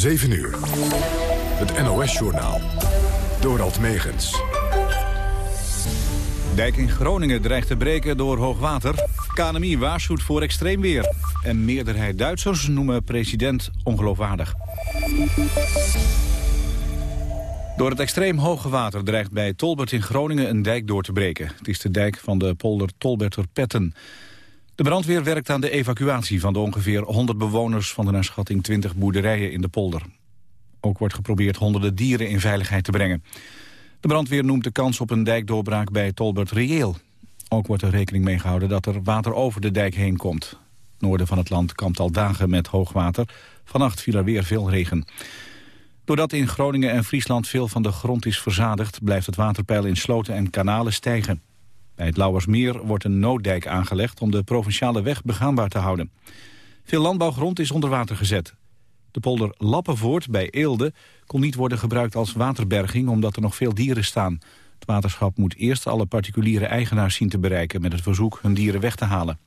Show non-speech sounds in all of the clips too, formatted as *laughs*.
7 uur. Het NOS-journaal. Dorald Megens. Dijk in Groningen dreigt te breken door hoogwater. KNMI waarschuwt voor extreem weer. En meerderheid Duitsers noemen president ongeloofwaardig. Door het extreem hoge water dreigt bij Tolbert in Groningen een dijk door te breken. Het is de dijk van de polder Tolberter-Petten. De brandweer werkt aan de evacuatie van de ongeveer 100 bewoners van de naar schatting 20 boerderijen in de polder. Ook wordt geprobeerd honderden dieren in veiligheid te brengen. De brandweer noemt de kans op een dijkdoorbraak bij Tolbert reëel. Ook wordt er rekening mee gehouden dat er water over de dijk heen komt. Noorden van het land kampt al dagen met hoogwater. Vannacht viel er weer veel regen. Doordat in Groningen en Friesland veel van de grond is verzadigd... blijft het waterpeil in sloten en kanalen stijgen. Bij het Lauwersmeer wordt een nooddijk aangelegd... om de provinciale weg begaanbaar te houden. Veel landbouwgrond is onder water gezet. De polder Lappenvoort bij Eelde kon niet worden gebruikt als waterberging... omdat er nog veel dieren staan. Het waterschap moet eerst alle particuliere eigenaars zien te bereiken... met het verzoek hun dieren weg te halen.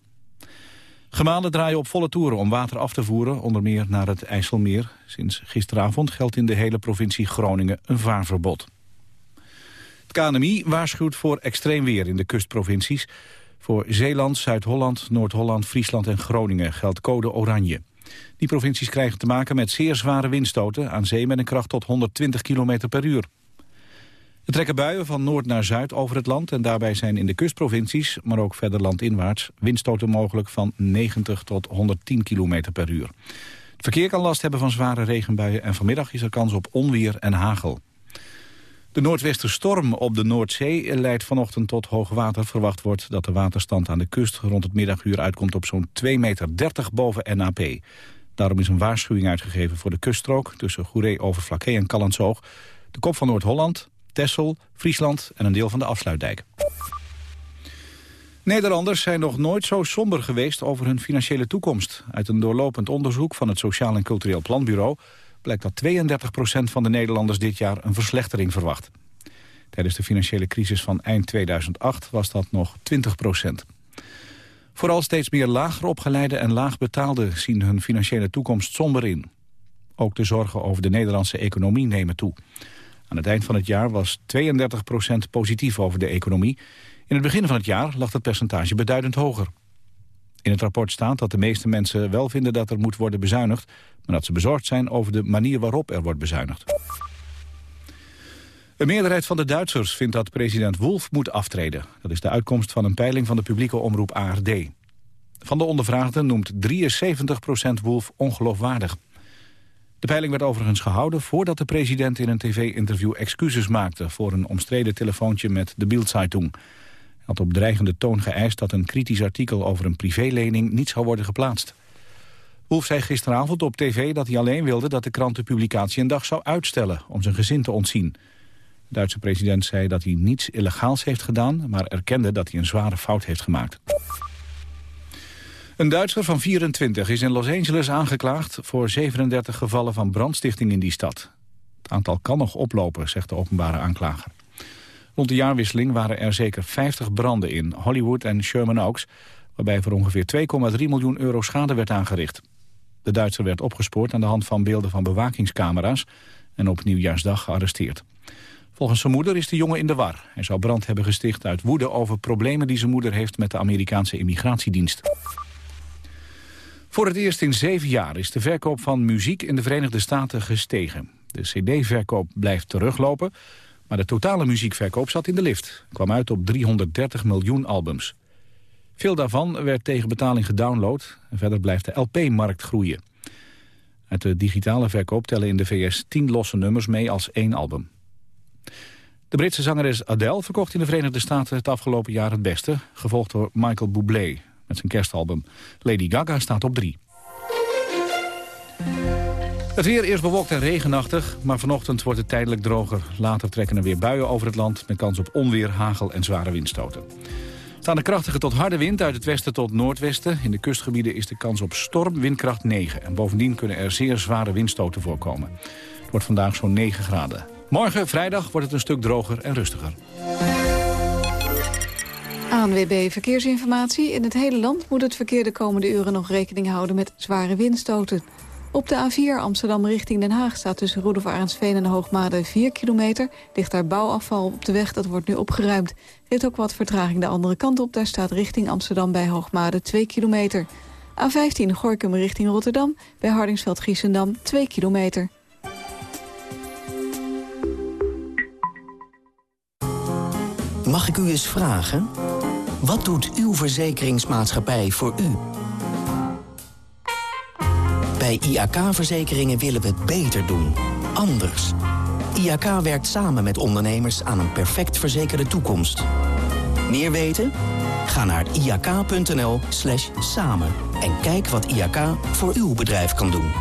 Gemalen draaien op volle toeren om water af te voeren, onder meer naar het IJsselmeer. Sinds gisteravond geldt in de hele provincie Groningen een vaarverbod. KNMI waarschuwt voor extreem weer in de kustprovincies. Voor Zeeland, Zuid-Holland, Noord-Holland, Friesland en Groningen geldt code oranje. Die provincies krijgen te maken met zeer zware windstoten... aan zee met een kracht tot 120 km per uur. Er trekken buien van noord naar zuid over het land... en daarbij zijn in de kustprovincies, maar ook verder landinwaarts... windstoten mogelijk van 90 tot 110 km per uur. Het verkeer kan last hebben van zware regenbuien... en vanmiddag is er kans op onweer en hagel. De noordwesterstorm op de Noordzee leidt vanochtend tot hoogwater. Verwacht wordt dat de waterstand aan de kust rond het middaguur uitkomt op zo'n 2,30 meter boven NAP. Daarom is een waarschuwing uitgegeven voor de kuststrook tussen Goeree-Overflakkee en Callensoog. De kop van Noord-Holland, Texel, Friesland en een deel van de afsluitdijk. Nederlanders zijn nog nooit zo somber geweest over hun financiële toekomst. Uit een doorlopend onderzoek van het Sociaal en Cultureel Planbureau... blijkt dat 32% van de Nederlanders dit jaar een verslechtering verwacht. Tijdens de financiële crisis van eind 2008 was dat nog 20% Vooral steeds meer lager opgeleide en laagbetaalden zien hun financiële toekomst somber in. Ook de zorgen over de Nederlandse economie nemen toe. Aan het eind van het jaar was 32% positief over de economie. In het begin van het jaar lag het percentage beduidend hoger. In het rapport staat dat de meeste mensen wel vinden dat er moet worden bezuinigd... maar dat ze bezorgd zijn over de manier waarop er wordt bezuinigd. Een meerderheid van de Duitsers vindt dat president Wolf moet aftreden. Dat is de uitkomst van een peiling van de publieke omroep ARD. Van de ondervraagden noemt 73% Wolf ongeloofwaardig. De peiling werd overigens gehouden voordat de president in een tv-interview excuses maakte voor een omstreden telefoontje met de Bild-Zeitung. Had op dreigende toon geëist dat een kritisch artikel over een privélening niet zou worden geplaatst. Wolf zei gisteravond op tv dat hij alleen wilde dat de krant de publicatie een dag zou uitstellen om zijn gezin te ontzien. De Duitse president zei dat hij niets illegaals heeft gedaan, maar erkende dat hij een zware fout heeft gemaakt. Een Duitser van 24 is in Los Angeles aangeklaagd voor 37 gevallen van brandstichting in die stad. Het aantal kan nog oplopen, zegt de openbare aanklager. Rond de jaarwisseling waren er zeker 50 branden in Hollywood en Sherman Oaks... waarbij voor ongeveer 2,3 miljoen euro schade werd aangericht. De Duitser werd opgespoord aan de hand van beelden van bewakingscamera's... en op nieuwjaarsdag gearresteerd. Volgens zijn moeder is de jongen in de war. Hij zou brand hebben gesticht uit woede over problemen die zijn moeder heeft... met de Amerikaanse immigratiedienst. Voor het eerst in zeven jaar is de verkoop van muziek in de Verenigde Staten gestegen. De cd-verkoop blijft teruglopen, maar de totale muziekverkoop zat in de lift. kwam uit op 330 miljoen albums. Veel daarvan werd tegen betaling gedownload en verder blijft de LP-markt groeien. Uit de digitale verkoop tellen in de VS tien losse nummers mee als één album. De Britse zangeres Adele verkocht in de Verenigde Staten het afgelopen jaar het beste, gevolgd door Michael Bublé met zijn kerstalbum. Lady Gaga staat op 3. Het weer eerst bewolkt en regenachtig, maar vanochtend wordt het tijdelijk droger. Later trekken er weer buien over het land met kans op onweer, hagel en zware windstoten. Staan de krachtige tot harde wind uit het westen tot noordwesten. In de kustgebieden is de kans op storm windkracht 9. En bovendien kunnen er zeer zware windstoten voorkomen. Het wordt vandaag zo'n 9 graden. Morgen, vrijdag, wordt het een stuk droger en rustiger. ANWB Verkeersinformatie. In het hele land moet het verkeer de komende uren nog rekening houden met zware windstoten. Op de A4 Amsterdam richting Den Haag staat tussen Roelof Arendsveen en Hoogmade 4 kilometer. Ligt daar bouwafval op de weg, dat wordt nu opgeruimd. Er heeft ook wat vertraging de andere kant op. Daar staat richting Amsterdam bij Hoogmade 2 kilometer. A15 Gorkum richting Rotterdam, bij Hardingsveld-Giessendam 2 kilometer. Mag ik u eens vragen? Wat doet uw verzekeringsmaatschappij voor u? Bij IAK-verzekeringen willen we het beter doen. Anders. IAK werkt samen met ondernemers aan een perfect verzekerde toekomst. Meer weten? Ga naar iak.nl slash samen en kijk wat IAK voor uw bedrijf kan doen.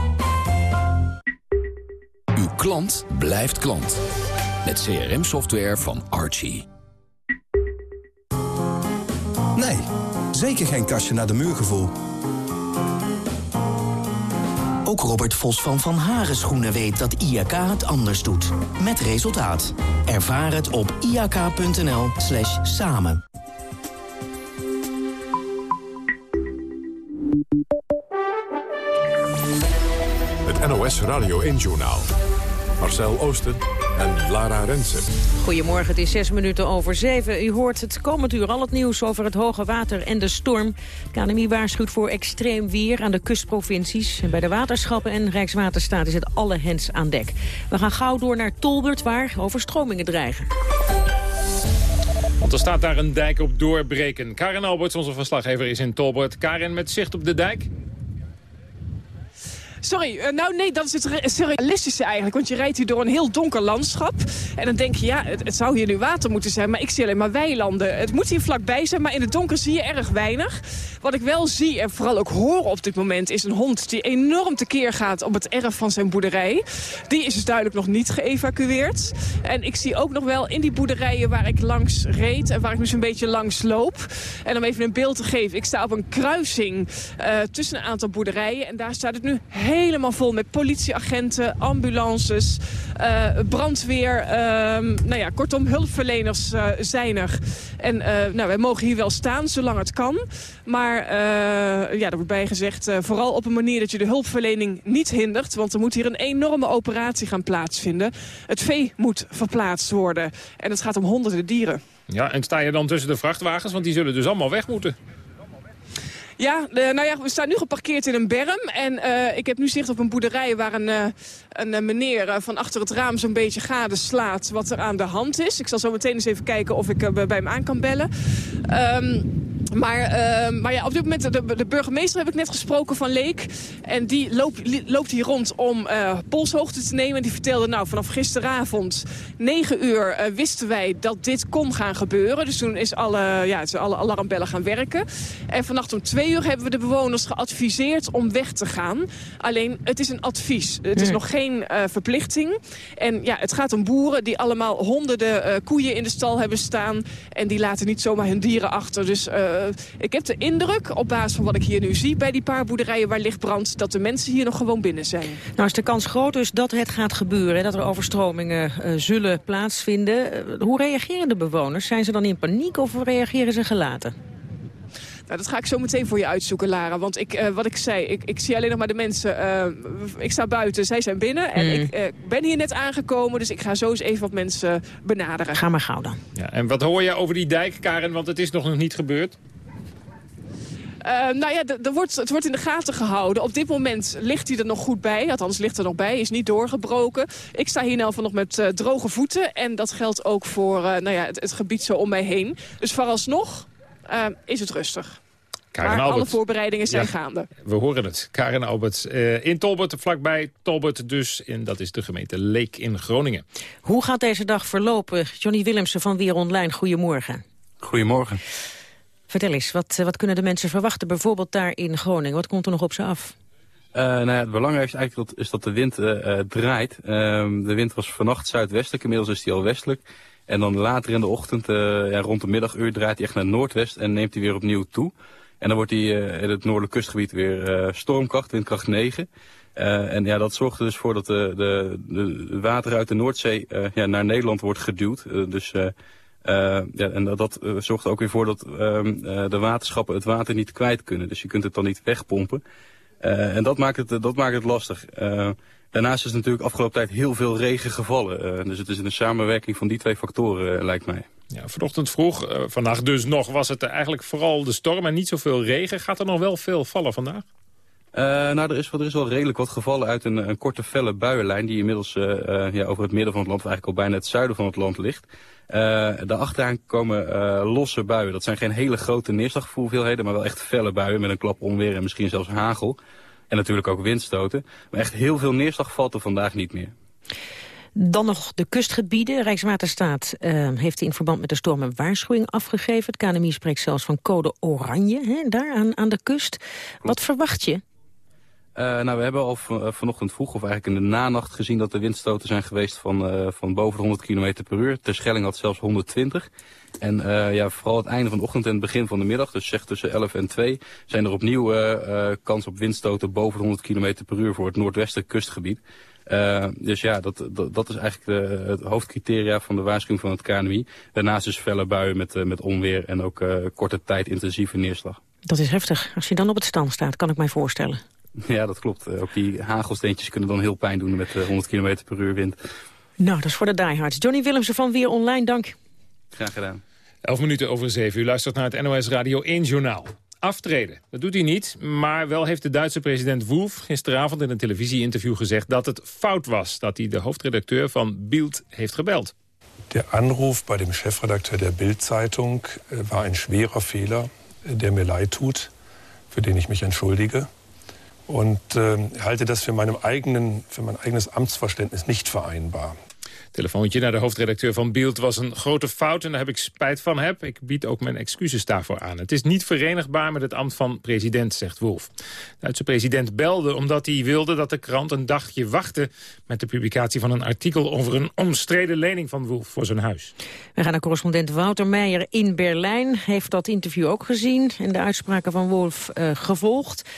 Uw klant blijft klant. Met CRM-software van Archie. Nee, zeker geen kastje naar de muur gevoel. Ook Robert Vos van Van Haren Schoenen weet dat IAK het anders doet. Met resultaat. Ervaar het op iak.nl slash samen. Het NOS Radio 1-journaal. Marcel Oosten en Lara Rensen. Goedemorgen, het is zes minuten over zeven. U hoort het komend uur al het nieuws over het hoge water en de storm. KNMI waarschuwt voor extreem weer aan de kustprovincies. En bij de waterschappen en Rijkswaterstaat is het alle hens aan dek. We gaan gauw door naar Tolbert, waar overstromingen dreigen. Want er staat daar een dijk op doorbreken. Karin Alberts, onze verslaggever, is in Tolbert. Karin, met zicht op de dijk? Sorry, uh, nou nee, dat is het surrealistische eigenlijk. Want je rijdt hier door een heel donker landschap. En dan denk je, ja, het, zou hier nu water moeten zijn. Maar ik zie alleen maar weilanden. Het moet hier vlakbij zijn, maar in het donker zie je erg weinig. Wat ik wel zie en vooral ook hoor op dit moment... is een hond die enorm tekeer gaat op het erf van zijn boerderij. Die is dus duidelijk nog niet geëvacueerd. En ik zie ook nog wel in die boerderijen waar ik langs reed... en waar ik dus een beetje langs loop. En om even een beeld te geven, ik sta op een kruising uh, tussen een aantal boerderijen. En daar staat het nu helemaal vol met politieagenten, ambulances, uh, brandweer. Uh, nou ja, kortom, hulpverleners uh, zijn er. En nou, wij mogen hier wel staan, zolang het kan. Maar ja, er wordt bij gezegd, vooral op een manier dat je de hulpverlening niet hindert. Want er moet hier een enorme operatie gaan plaatsvinden. Het vee moet verplaatst worden. En het gaat om honderden dieren. Ja, en sta je dan tussen de vrachtwagens? Want die zullen dus allemaal weg moeten. Ja, nou ja, we staan nu geparkeerd in een berm. En uh, ik heb nu zicht op een boerderij waar een, uh, een meneer van achter het raam zo'n beetje gadeslaat wat er aan de hand is. Ik zal zo meteen eens even kijken of ik bij hem aan kan bellen. Um, maar, uh, maar ja, op dit moment, de, de, burgemeester heb ik net gesproken van Leek. En die loopt, loopt hier rond om uh, polshoogte te nemen. En die vertelde, nou, vanaf gisteravond, 9 uur, uh, wisten wij dat dit kon gaan gebeuren. Dus toen is alle, ja, alle alarmbellen gaan werken. En vannacht om 2 uur hebben we de bewoners geadviseerd om weg te gaan. Alleen, het is een advies. Het is nog geen uh, verplichting. En ja, het gaat om boeren die allemaal honderden koeien in de stal hebben staan. En die laten niet zomaar hun dieren achter. Dus ik heb de indruk, op basis van wat ik hier nu zie... bij die paar boerderijen waar licht brandt... dat de mensen hier nog gewoon binnen zijn. Nou is de kans groot dus dat het gaat gebeuren... dat er overstromingen uh, zullen plaatsvinden. Uh, hoe reageren de bewoners? Zijn ze dan in paniek of reageren ze gelaten? Nou, dat ga ik zo meteen voor je uitzoeken, Lara. Want ik, uh, wat ik zei, ik, ik zie alleen nog maar de mensen... Uh, ik sta buiten, zij zijn binnen. En mm. ik uh, ben hier net aangekomen, dus ik ga zo eens even wat mensen benaderen. Ga maar gauw dan. Ja, en wat hoor je over die dijk, Karen? Want het is nog niet gebeurd. Uh, nou ja, er wordt, het wordt in de gaten gehouden. Op dit moment ligt hij er nog goed bij. Althans, ligt er nog bij. Is niet doorgebroken. Ik sta hier nou van nog met uh, droge voeten. En dat geldt ook voor uh, nou ja, het, het, gebied zo om mij heen. Dus vooralsnog is het rustig. Karen maar Albert. alle voorbereidingen zijn Ja, gaande. We horen het. Karen Albert in Tolbert, vlakbij Tolbert dus. En dat is de gemeente Leek in Groningen. Hoe gaat deze dag verlopen? Johnny Willemsen van Weer Online, goedemorgen. Goedemorgen. Vertel eens, wat, wat kunnen de mensen verwachten, bijvoorbeeld daar in Groningen? Wat komt er nog op ze af? Uh, nou ja, het belangrijkste eigenlijk is dat de wind uh, draait. Uh, de wind was vannacht zuidwestelijk, inmiddels is die al westelijk. En dan later in de ochtend, ja, rond de middaguur, draait hij echt naar noordwest en neemt hij weer opnieuw toe. En dan wordt hij in het noordelijk kustgebied weer stormkracht, windkracht 9. en ja, dat zorgt er dus voor dat de, de, de water uit de Noordzee ja, naar Nederland wordt geduwd. dus... Uh, ja, en dat, dat uh, zorgt ook weer voor dat uh, de waterschappen het water niet kwijt kunnen. Dus je kunt het dan niet wegpompen. en dat maakt, het, dat maakt het lastig. daarnaast is natuurlijk afgelopen tijd heel veel regen gevallen. dus het is een samenwerking van die twee factoren, lijkt mij. Ja, vanochtend vroeg, vandaag dus nog, was het eigenlijk vooral de storm en niet zoveel regen. Gaat er nog wel veel vallen vandaag? Uh, nou, er is, er is wel redelijk wat gevallen uit een, een korte felle buienlijn... die inmiddels uh, uh, ja, over het midden van het land, of eigenlijk al bijna het zuiden van het land ligt. daarachteraan komen losse buien. Dat zijn geen hele grote neerslaghoeveelheden, maar wel echt felle buien... met een klap onweer en misschien zelfs hagel. En natuurlijk ook windstoten. Maar echt heel veel neerslag valt er vandaag niet meer. Dan nog de kustgebieden. Rijkswaterstaat uh, heeft in verband met de storm een waarschuwing afgegeven. Het KNMI spreekt zelfs van code oranje, hè, daar aan, aan de kust. Wat verwacht je? Uh, nou, we hebben al van, vanochtend vroeg, of eigenlijk in de nanacht gezien dat de windstoten zijn geweest van, uh, van boven de 100 km per uur. Schelling had zelfs 120. En ja, vooral het einde van de ochtend en het begin van de middag, dus zeg tussen 11 en 2, zijn er opnieuw kans op windstoten boven de 100 km per uur voor het noordwestelijk kustgebied. dus ja, dat, dat, is eigenlijk de, het hoofdcriteria van de waarschuwing van het KNMI. Daarnaast dus felle buien met, met onweer en ook korte tijd intensieve neerslag. Dat is heftig. Als je dan op het stand staat, kan ik mij voorstellen. *laughs* Ja, dat klopt. Eh, ook die hagelsteentjes kunnen dan heel pijn doen met 100 eh, km per uur wind. Nou, dat is voor de diehards. Johnny Willemsen van Weer Online, dank. Graag gedaan. 11 minuten over 7. U luistert naar het NOS Radio 1 Journaal. Aftreden, dat doet hij niet. Maar wel heeft de Duitse president Wolf gisteravond in een televisieinterview gezegd... dat het fout was dat hij de hoofdredacteur van Bild heeft gebeld. De Anruf bij de chefredacteur der Bild-Zeitung äh, war een schwerer Fehler, der mir leid tut, für den ich mich entschuldige. Und äh, halte das für, meinem eigenen, für mein eigenes Amtsverständnis nicht vereinbar. Telefoontje naar de hoofdredacteur van Beeld was een grote fout en daar heb ik spijt van heb. Ik bied ook mijn excuses daarvoor aan. Het is niet verenigbaar met het ambt van president, zegt Wolf. De Duitse president belde omdat hij wilde dat de krant een dagje wachtte... met de publicatie van een artikel over een omstreden lening van Wolf voor zijn huis. We gaan naar correspondent Wouter Meijer in Berlijn. Heeft dat interview ook gezien en de uitspraken van Wolf uh, gevolgd.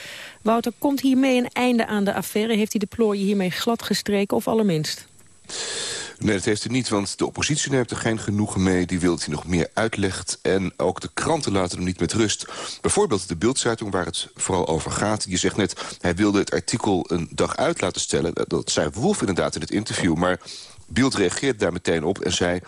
Wouter, komt hiermee een einde aan de affaire? Heeft hij de plooien hiermee glad gestreken of allerminst? Nee, dat heeft hij niet, want de oppositie neemt er geen genoegen mee. Die wil dat hij nog meer uitlegt. En ook de kranten laten hem niet met rust. Bijvoorbeeld de Bildzeitung, waar het vooral over gaat. Die zegt net, hij wilde het artikel een dag uit laten stellen. Dat zei Wolf inderdaad in het interview. Maar Bild reageert daar meteen op en zei...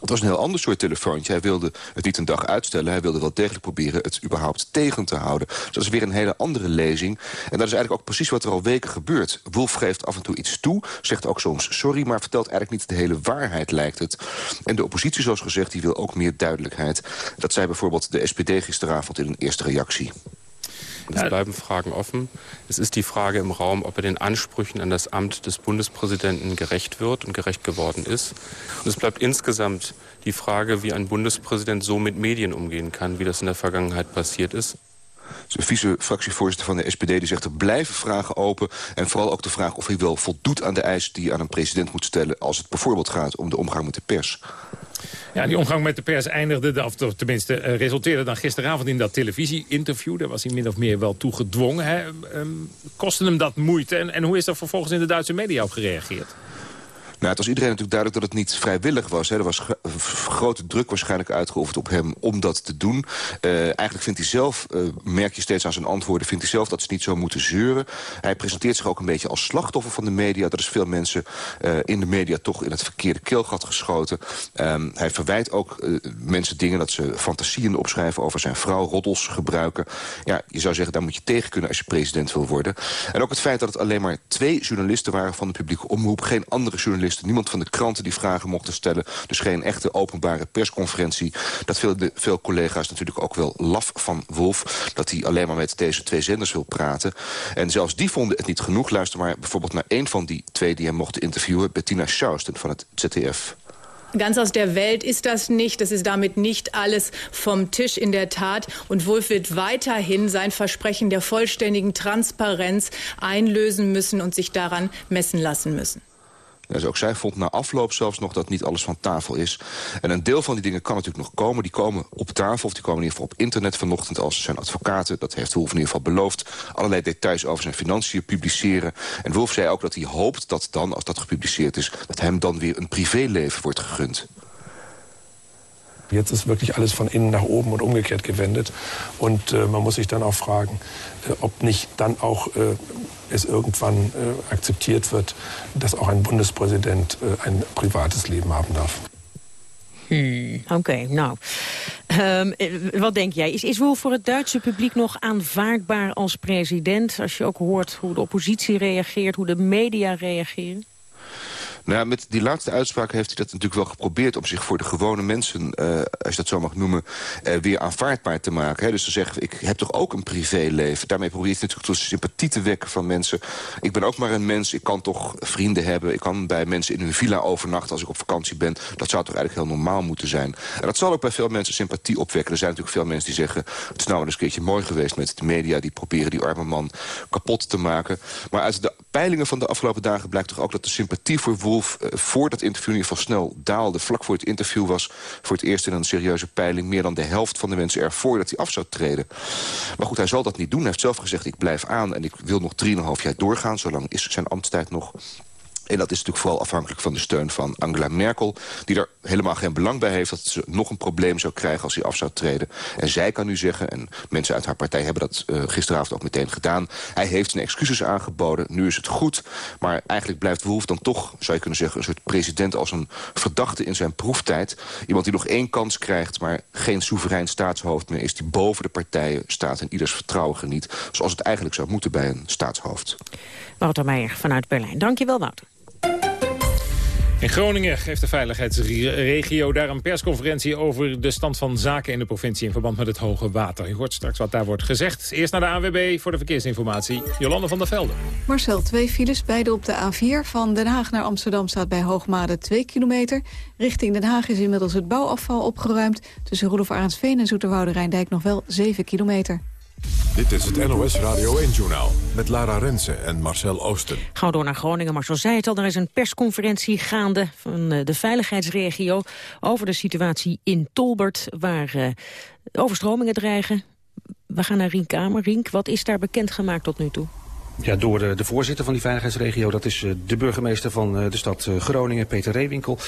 Het was een heel ander soort telefoontje. Hij wilde het niet een dag uitstellen. Hij wilde wel degelijk proberen het überhaupt tegen te houden. Dus dat is weer een hele andere lezing. En dat is eigenlijk ook precies wat er al weken gebeurt. Wolf geeft af en toe iets toe, zegt ook soms sorry... maar vertelt eigenlijk niet de hele waarheid, lijkt het. En de oppositie, zoals gezegd, die wil ook meer duidelijkheid. Dat zei bijvoorbeeld de SPD gisteravond in een eerste reactie. Es bleiben Fragen offen. Es ist die Frage im Raum, ob er den Ansprüchen an das Amt des Bundespräsidenten gerecht wird und gerecht geworden ist. Und es bleibt insgesamt die Frage, wie ein Bundespräsident so mit Medien umgehen kann, wie das in der Vergangenheit passiert ist. De vice-fractievoorzitter van de SPD die zegt er blijven vragen open. En vooral ook de vraag of hij wel voldoet aan de eisen die je aan een president moet stellen... als het bijvoorbeeld gaat om de omgang met de pers. Ja, die omgang met de pers eindigde, of tenminste uh, resulteerde dan gisteravond in dat televisie-interview. Daar was hij min of meer wel toe gedwongen. Hè. Um, kostte hem dat moeite? En, en hoe is er vervolgens in de Duitse media op gereageerd? Nou, het was iedereen natuurlijk duidelijk dat het niet vrijwillig was. Er was grote druk waarschijnlijk uitgeoefend op hem om dat te doen. Uh, eigenlijk vindt hij zelf, uh, merk je steeds aan zijn antwoorden... vindt hij zelf dat ze niet zo moeten zeuren. Hij presenteert zich ook een beetje als slachtoffer van de media. Er is veel mensen uh, in de media toch in het verkeerde keelgat geschoten. Um, hij verwijt ook mensen dingen dat ze fantasieën opschrijven... over zijn vrouw, roddels gebruiken. Ja, je zou zeggen, daar moet je tegen kunnen als je president wil worden. En ook het feit dat het alleen maar twee journalisten waren van de publieke omroep... geen andere journalisten Niemand van de kranten die vragen mochten stellen. Dus geen echte openbare persconferentie. Dat vinden veel collega's natuurlijk ook wel laf van Wolf. Dat hij alleen maar met deze twee zenders wil praten. En zelfs die vonden het niet genoeg. Luister maar bijvoorbeeld naar een van die twee die hem mochten interviewen. Bettina Schausten van het ZDF. Ganz aus der Welt ist das nicht. Das ist damit nicht alles vom Tisch in der Tat. Und Wolf wird weiterhin sein Versprechen der vollständigen Transparenz einlösen müssen und sich daran messen lassen müssen. Dus ook zij vond na afloop zelfs nog dat niet alles van tafel is. En een deel van die dingen kan natuurlijk nog komen. Die komen op tafel, of die komen in ieder geval op internet vanochtend... als zijn advocaten, dat heeft Wolf in ieder geval beloofd... allerlei details over zijn financiën publiceren. En Wolf zei ook dat hij hoopt dat dan, als dat gepubliceerd is... dat hem dan weer een privéleven wordt gegund. Jetzt ist wirklich alles von innen nach oben und umgekehrt gewendet. Und äh, man muss sich dann auch fragen, äh, ob nicht dann auch äh, es irgendwann äh, akzeptiert wird, dass auch ein Bundespräsident äh, ein privates Leben haben darf. Hmm, Oké, nou. Um, wat denk jij? Is, is Wolf voor het Duitse publiek nog aanvaardbaar als president? Als je ook hoort hoe de oppositie reageert, hoe de media reageren? Nou, met die laatste uitspraak heeft hij dat natuurlijk wel geprobeerd... om zich voor de gewone mensen, uh, als je dat zo mag noemen... Uh, weer aanvaardbaar te maken. Hè. Dus te zeggen, ik heb toch ook een privéleven. Daarmee probeert hij natuurlijk tot sympathie te wekken van mensen. Ik ben ook maar een mens, ik kan toch vrienden hebben. Ik kan bij mensen in hun villa overnachten als ik op vakantie ben. Dat zou toch eigenlijk heel normaal moeten zijn. En dat zal ook bij veel mensen sympathie opwekken. Er zijn natuurlijk veel mensen die zeggen... het is nou eens een keertje mooi geweest met de media... die proberen die arme man kapot te maken. Maar uit de peilingen van de afgelopen dagen blijkt toch ook... dat de sympathie voor uh, voor dat interview in ieder geval snel daalde. Vlak voor het interview was voor het eerst in een serieuze peiling... meer dan de helft van de mensen ervoor dat hij af zou treden. Maar goed, hij zal dat niet doen. Hij heeft zelf gezegd, ik blijf aan en ik wil nog 3,5 jaar doorgaan. Zolang is zijn ambtstijd nog. En dat is natuurlijk vooral afhankelijk van de steun van Angela Merkel... die er helemaal geen belang bij heeft dat ze nog een probleem zou krijgen als hij af zou treden. En zij kan nu zeggen, en mensen uit haar partij hebben dat uh, gisteravond ook meteen gedaan... hij heeft zijn excuses aangeboden, nu is het goed. Maar eigenlijk blijft Wolf dan toch, zou je kunnen zeggen... een soort president als een verdachte in zijn proeftijd. Iemand die nog één kans krijgt, maar geen soeverein staatshoofd meer is... die boven de partijen staat en ieders vertrouwen geniet... zoals het eigenlijk zou moeten bij een staatshoofd. Wouter Meijer vanuit Berlijn. Dankjewel, Wouter. In Groningen geeft de veiligheidsregio daar een persconferentie over de stand van zaken in de provincie in verband met het hoge water. Je hoort straks wat daar wordt gezegd. Eerst naar de ANWB voor de verkeersinformatie. Jolande van der Velde. Marcel, twee files, beide op de A4. Van Den Haag naar Amsterdam staat bij Hoogmade 2 kilometer. Richting Den Haag is inmiddels het bouwafval opgeruimd. Tussen Roelof Arendsveen en Zoeterwoude Rijndijk nog wel 7 kilometer. Dit is het NOS Radio 1-journaal met Lara Rensen en Marcel Oosten. Gaan we door naar Groningen, Marcel zei het al. Er is een persconferentie gaande van de veiligheidsregio... over de situatie in Tolbert, waar uh, overstromingen dreigen. We gaan naar Rien Kamer. Rienk, wat is daar bekendgemaakt tot nu toe? Ja, door de, de, voorzitter van die veiligheidsregio, dat is uh, de burgemeester van uh, de stad Groningen, Peter Reewinkel.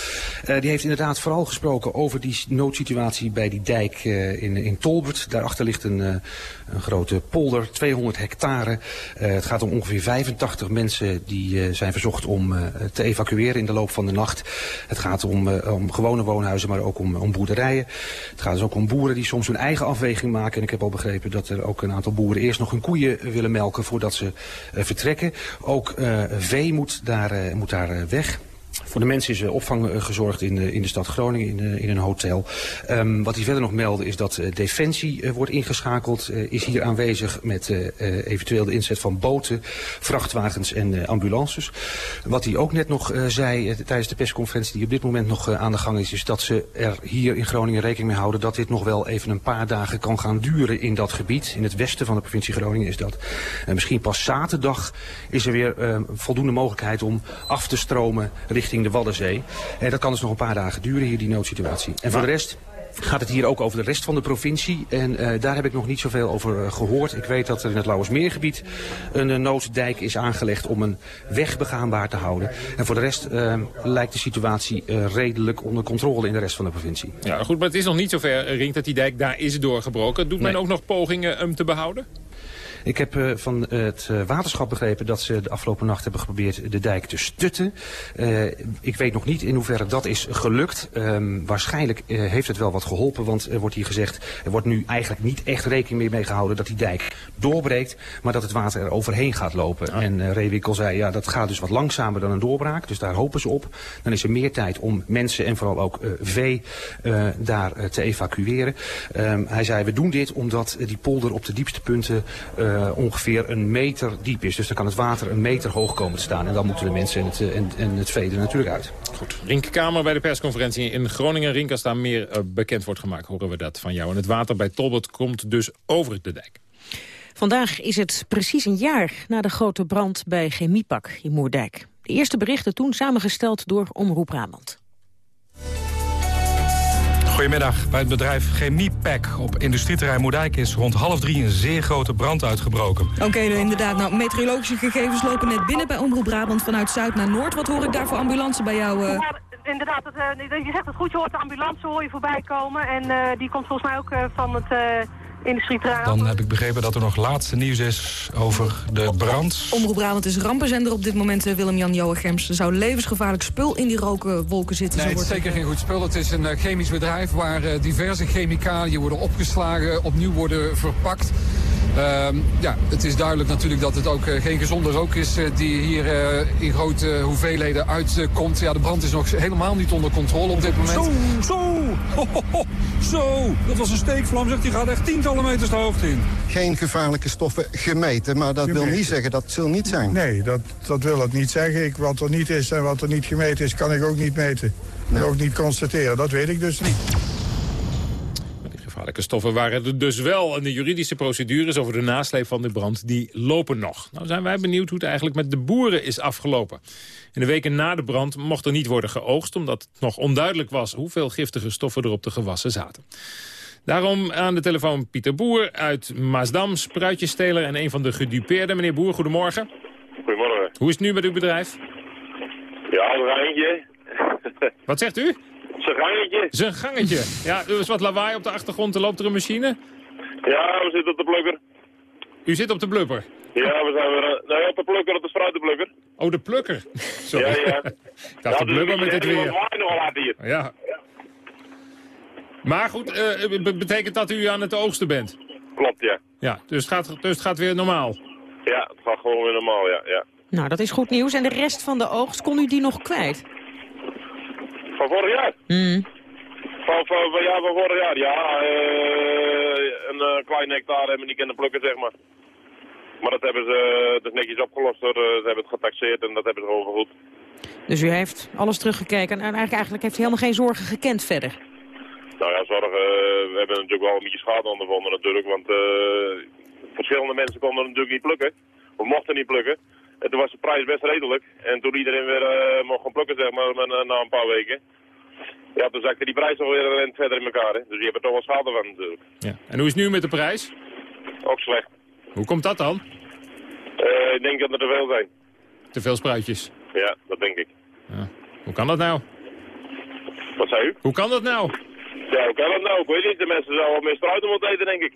die heeft inderdaad vooral gesproken over die noodsituatie bij die dijk in, in Tolbert. Daarachter ligt een, een grote polder, 200 hectare. het gaat om ongeveer 85 mensen die zijn verzocht om te evacueren in de loop van de nacht. Het gaat om, om gewone woonhuizen, maar ook om, om boerderijen. Het gaat dus ook om boeren die soms hun eigen afweging maken. En ik heb al begrepen dat er ook een aantal boeren eerst nog hun koeien willen melken voordat ze vertrekken. Ook uh, vee moet daar, uh, moet daar weg. Voor de mensen is opvang gezorgd in de, in de stad Groningen in, in een hotel. Um, wat hij verder nog meldde is dat Defensie wordt ingeschakeld. Is hier aanwezig met eventueel de inzet van boten, vrachtwagens en ambulances. Wat hij ook net nog zei tijdens de persconferentie die op dit moment nog aan de gang is... is dat ze er hier in Groningen rekening mee houden dat dit nog wel even een paar dagen kan gaan duren in dat gebied. In het westen van de provincie Groningen is dat. En misschien pas zaterdag is er weer voldoende mogelijkheid om af te stromen richting de Waddenzee. En dat kan dus nog een paar dagen duren hier, die noodsituatie. En voor de rest gaat het hier ook over de rest van de provincie. En uh, daar heb ik nog niet zoveel over uh, gehoord. Ik weet dat er in het Lauwersmeergebied een uh, nooddijk is aangelegd om een weg begaanbaar te houden. En voor de rest lijkt de situatie redelijk onder controle in de rest van de provincie. Ja, goed, maar het is nog niet zover, Rink, dat die dijk daar is doorgebroken. Doet men ook nog pogingen hem te behouden? Ik heb uh, van het uh, waterschap begrepen dat ze de afgelopen nacht hebben geprobeerd de dijk te stutten. Uh, ik weet nog niet in hoeverre dat is gelukt. Um, waarschijnlijk heeft het wel wat geholpen, want er wordt hier gezegd... er wordt nu eigenlijk niet echt rekening meer mee gehouden dat die dijk doorbreekt... maar dat het water er overheen gaat lopen. Ah. En uh, Reewinkel zei, ja, dat gaat dus wat langzamer dan een doorbraak. Dus daar hopen ze op. Dan is er meer tijd om mensen en vooral ook vee daar te evacueren. Um, hij zei, we doen dit omdat die polder op de diepste punten uh, ongeveer een meter diep is. Dus dan kan het water een meter hoog komen te staan. En dan moeten de mensen en het, en, en het vee er natuurlijk uit. Goed. Rink Kamer bij de persconferentie in Groningen. Rink, als daar meer uh, bekend wordt gemaakt, horen we dat van jou. En het water bij Tolbert komt dus over de dijk. Vandaag is het precies een jaar na de grote brand bij Chemiepak in Moerdijk. De eerste berichten toen samengesteld door Omroep Brabant. Goedemiddag. Bij het bedrijf Chemiepack op industrieterrein Moerdijk is rond half drie een zeer grote brand uitgebroken. Oké, okay, inderdaad. Nou, meteorologische gegevens lopen net binnen bij Omroep Brabant vanuit Zuid naar Noord. Wat hoor ik daar voor ambulance bij jou? Uh... inderdaad, dat, uh, je zegt het goed, je hoort de ambulance hoor je voorbij komen. En uh, die komt volgens mij ook uh, van het industrieterrein. Dan heb ik begrepen dat er nog laatste nieuws is over de brand. Omroep Brabant is rampenzender op dit moment, Willem-Jan Joachims. Er zou levensgevaarlijk spul in die rokenwolken zitten. Nee, het is zeker geen goed spul. Het is een chemisch bedrijf waar diverse chemicaliën worden opgeslagen, opnieuw worden verpakt. Uh, ja, het is duidelijk natuurlijk dat het ook uh, geen gezonde rook is uh, die hier uh, in grote hoeveelheden uitkomt. ja, de brand is nog helemaal niet onder controle op dit moment. Zo, zo, ho, ho, ho. zo. Dat was een steekvlam, zegt die gaat echt tientallen meters de hoogte in. Geen gevaarlijke stoffen gemeten, maar dat gemeten. wil niet zeggen dat het zal niet zijn. Nee, dat, dat wil het niet zeggen. Ik, wat er niet is en wat er niet gemeten is, kan ik ook niet meten. Nee. Ook niet constateren, dat weet ik dus niet. Gevaarlijke stoffen waren er dus wel. En de juridische procedures over de nasleep van de brand die lopen nog. Nou zijn wij benieuwd hoe het eigenlijk met de boeren is afgelopen. In de weken na de brand mocht er niet worden geoogst... omdat het nog onduidelijk was hoeveel giftige stoffen er op de gewassen zaten. Daarom aan de telefoon Pieter Boer uit Maasdam, spruitjesteler en een van de gedupeerden. Meneer Boer, goedemorgen. Goedemorgen. Hoe is het nu met uw bedrijf? Ja, een eindje. *laughs* Wat zegt u? Zijn gangetje. Zijn gangetje. Ja, er is wat lawaai op de achtergrond. Er loopt er een machine? Ja, we zitten op de plukker. U zit op de blubber? Ja, we zijn weer... Nee, op de plukker, op de spruitenplukker. Oh, de plukker. *laughs* Sorry. Ja, ja. *laughs* Ik dacht ja, de blubber met het weer. nog laat hier. Ja. Maar goed, uh, betekent dat u aan het oogsten bent? Klopt, ja. Ja, dus het gaat, dus het gaat weer normaal? Ja, het gaat gewoon weer normaal, ja. ja. Nou, dat is goed nieuws. En de rest van de oogst, kon u die nog kwijt? Van vorig jaar? Mm. Van, van, van, ja, van vorig jaar, ja. Uh, een uh, klein hectare hebben we niet kunnen plukken, zeg maar. Maar dat hebben ze dus netjes opgelost. Hoor. Ze hebben het getaxeerd en dat hebben ze gewoon vergoed. Dus u heeft alles teruggekeken en eigenlijk, eigenlijk heeft u helemaal geen zorgen gekend verder? Nou ja, zorgen. we hebben natuurlijk wel een beetje schade ondervonden natuurlijk. Want verschillende mensen konden natuurlijk niet plukken. Of mochten niet plukken. En toen was de prijs best redelijk. En toen iedereen weer uh, mocht gaan plukken, zeg maar, na een paar weken. Ja, toen zakte die prijs alweer een verder in elkaar. Hè. Dus je hebt er toch wel schade van natuurlijk. Ja. En hoe is het nu met de prijs? Ook slecht. Hoe komt dat dan? Uh, ik denk dat er te veel zijn. Te veel spruitjes? Ja, dat denk ik. Ja. Hoe kan dat nou? Wat zei u? Hoe kan dat nou? Ja, hoe kan dat nou? Ik weet niet. De mensen zouden wel meer spruiten moeten eten, denk ik.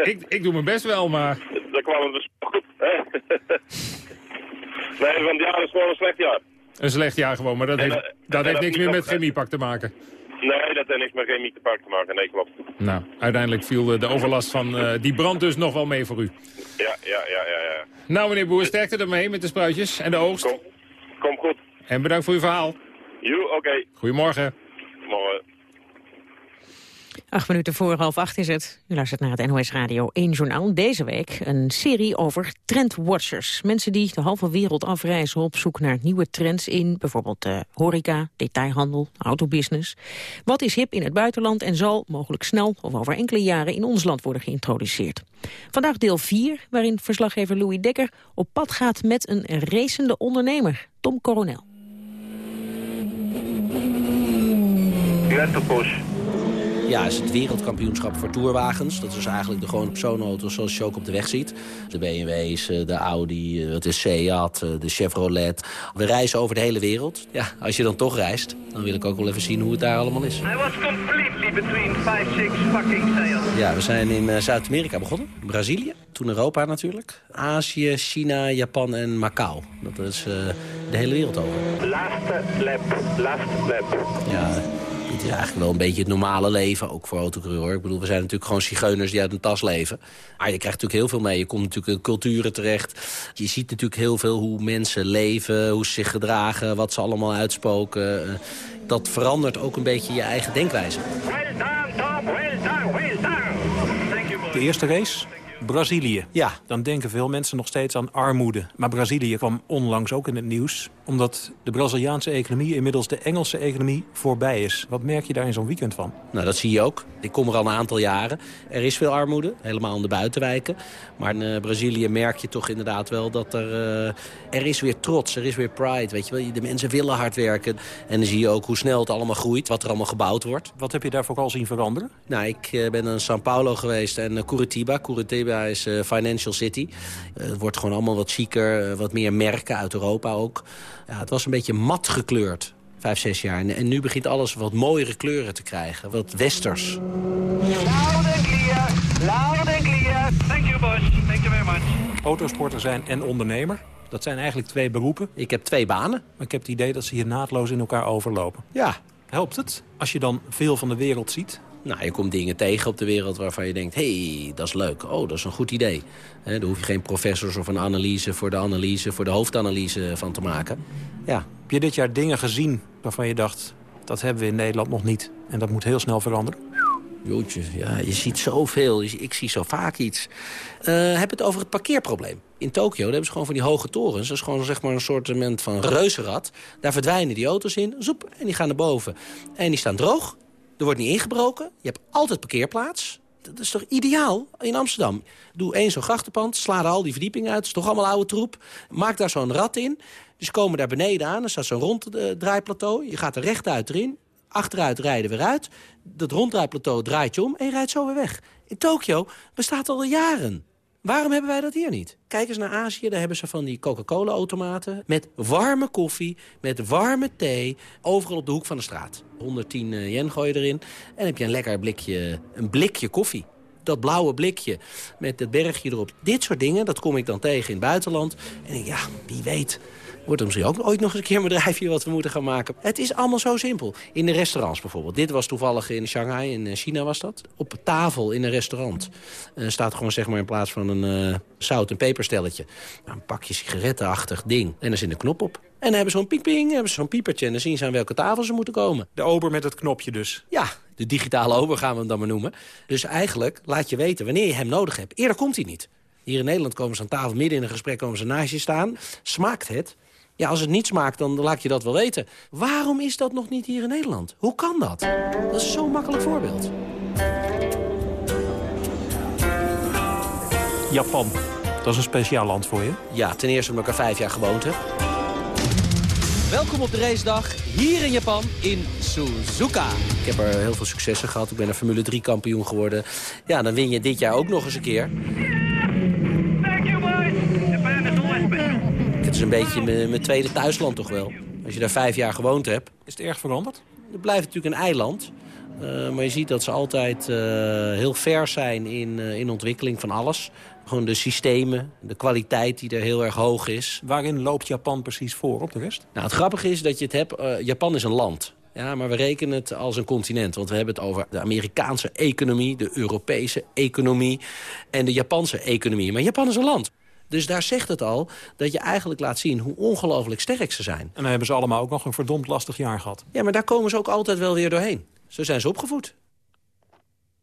*laughs* ik. Ik doe mijn best wel, maar... Dat kwam het dus goed, *laughs* hè? nee, want het jaar is gewoon een slecht jaar. Een slecht jaar gewoon, maar dat heeft, dat, dat heeft niks meer met chemiepak te maken. Nee, dat heeft niks met chemiepak te maken. Nee, klopt. Nou, uiteindelijk viel de overlast van uh, die brand dus nog wel mee voor u. Ja, ja, ja, ja. ja. Nou, meneer Boer, sterkte ermee met de spruitjes en de oogst. Kom, kom goed. En bedankt voor uw verhaal. Jo, oké. Okay. Goedemorgen. Morgen. Acht minuten voor half acht is het. U luistert naar het NOS Radio 1 Journaal. Deze week een serie over trendwatchers. Mensen die de halve wereld afreizen op zoek naar nieuwe trends in... bijvoorbeeld uh, horeca, detailhandel, autobusiness. Wat is hip in het buitenland en zal mogelijk snel... of over enkele jaren in ons land worden geïntroduceerd. Vandaag deel 4, waarin verslaggever Louis Dekker... op pad gaat met een racende ondernemer, Tom Coronel. Juventus. Ja, is het wereldkampioenschap voor tourwagens. Dat is eigenlijk de gewone persoonauto's zoals je ook op de weg ziet. De BMW's, eh, de Audi, eh, de Seat, eh, de Chevrolet. We reizen over de hele wereld. Ja, als je dan toch reist, dan wil ik ook wel even zien hoe het daar allemaal is. I was completely between five, six fucking sails. Ja, we zijn in Zuid-Amerika begonnen. Brazilië, toen Europa natuurlijk. Azië, China, Japan en Macau. Dat is de hele wereld over. Last lap, last lap. Ja, het is eigenlijk wel een beetje het normale leven, ook voor autocoureur. Ik bedoel, we zijn natuurlijk gewoon zigeuners die uit een tas leven. Maar je krijgt natuurlijk heel veel mee. Je komt natuurlijk in culturen terecht. Je ziet natuurlijk heel veel hoe mensen leven, hoe ze zich gedragen, wat ze allemaal uitspoken. Eh, dat verandert ook een beetje je eigen denkwijze. De eerste race Brazilië. Ja. Dan denken veel mensen nog steeds aan armoede. Maar Brazilië kwam onlangs ook in het nieuws... omdat de Braziliaanse economie inmiddels de Engelse economie voorbij is. Wat merk je daar in zo'n weekend van? Nou, dat zie je ook. Ik kom er al een aantal jaren. Er is veel armoede, helemaal in de buitenwijken. Maar in uh, Brazilië merk je toch inderdaad wel dat er... Uh, er is weer trots, er is weer pride, weet je wel. De mensen willen hard werken. En dan zie je ook hoe snel het allemaal groeit, wat er allemaal gebouwd wordt. Wat heb je daar vooral zien veranderen? Nou, ik uh, ben in São Paulo geweest en Curitiba. Curitiba is uh, Financial City. Uh, het wordt gewoon allemaal wat chiquer, wat meer merken uit Europa ook. Ja, het was een beetje mat gekleurd. Vijf, zes jaar. En, en nu begint alles wat mooiere kleuren te krijgen. Wat westers. Loud and clear. Loud and clear. Thank you, boss. Thank you very much. Autosporter zijn en ondernemer. Dat zijn eigenlijk twee beroepen. Ik heb twee banen. Maar ik heb het idee dat ze hier naadloos in elkaar overlopen. Ja. Helpt het als je dan veel van de wereld ziet? Nou, je komt dingen tegen op de wereld waarvan je denkt... hé, hey, dat is leuk. Oh, dat is een goed idee. He, daar hoef je geen professors of een analyse voor de analyse... voor de hoofdanalyse van te maken. Ja. Heb je dit jaar dingen gezien waarvan je dacht... dat hebben we in Nederland nog niet en dat moet heel snel veranderen? Jootje, ja, je ziet zoveel. Ik zie zo vaak iets. Uh, heb het over het parkeerprobleem. In Tokio daar hebben ze gewoon van die hoge torens. Dat is gewoon zeg maar een soort van reuzenrad. Daar verdwijnen die auto's in, zoep, en die gaan naar boven. En die staan droog. Er wordt niet ingebroken. Je hebt altijd parkeerplaats. Dat is toch ideaal in Amsterdam? Doe één zo'n grachtenpand, sla er al die verdiepingen uit. Het is toch allemaal oude troep. Maak daar zo'n rad in. Dus komen daar beneden aan. Er staat zo'n ronddraaiplateau. Je gaat er rechtuit erin. Achteruit rijden weer uit. Dat ronddraaiplateau draait je om en je rijdt zo weer weg. In Tokio bestaat al jaren. Waarom hebben wij dat hier niet? Kijk eens naar Azië, daar hebben ze van die Coca-Cola-automaten... met warme koffie, met warme thee, overal op de hoek van de straat. 110 eh, yen gooi je erin en heb je een lekker blikje, een blikje koffie. Dat blauwe blikje met het bergje erop. Dit soort dingen, dat kom ik dan tegen in het buitenland. En ik, ja, wie weet Wordt er misschien ook ooit nog eens een keer een bedrijfje wat we moeten gaan maken. Het is allemaal zo simpel. In de restaurants bijvoorbeeld. Dit was toevallig in Shanghai, in eh, China was dat. Op tafel in een restaurant uh, staat gewoon zeg maar in plaats van een uh, zout- en peperstelletje... Nou, een pakje sigarettenachtig ding. En er zit een knop op. En dan hebben ze zo'n ping-ping, hebben ze zo'n piepertje... en dan zien ze aan welke tafel ze moeten komen. De ober met het knopje dus? Ja, de digitale ober gaan we hem dan maar noemen. Dus eigenlijk laat je weten wanneer je hem nodig hebt. Eerder komt hij niet. Hier in Nederland komen ze aan tafel, midden in een gesprek komen ze naast je staan. Smaakt het? Ja, als het niet smaakt, dan laat je dat wel weten. Waarom is dat nog niet hier in Nederland? Hoe kan dat? Dat is zo'n makkelijk voorbeeld. Japan, dat is een speciaal land voor je? Ja, ten eerste omdat ik er vijf jaar gewoond heb. Welkom op de racedag hier in Japan, in Suzuka. Ik heb er heel veel successen gehad. Ik ben een Formule 3 kampioen geworden. Ja, dan win je dit jaar ook nog eens een keer. Het is een beetje mijn tweede thuisland toch wel. Als je daar vijf jaar gewoond hebt. Is het erg veranderd? Het blijft natuurlijk een eiland. Uh, maar je ziet dat ze altijd uh, heel ver zijn in, uh, in ontwikkeling van alles. Gewoon de systemen, de kwaliteit die er heel erg hoog is. Waarin loopt Japan precies voor op de rest? Nou, het grappige is dat je het hebt... Japan is een land. Ja, maar we rekenen het als een continent. Want we hebben het over de Amerikaanse economie, de Europese economie... en de Japanse economie. Maar Japan is een land. Dus daar zegt het al dat je eigenlijk laat zien hoe ongelooflijk sterk ze zijn. En dan hebben ze allemaal ook nog een verdomd lastig jaar gehad. Ja, maar daar komen ze ook altijd wel weer doorheen. Zo zijn ze opgevoed.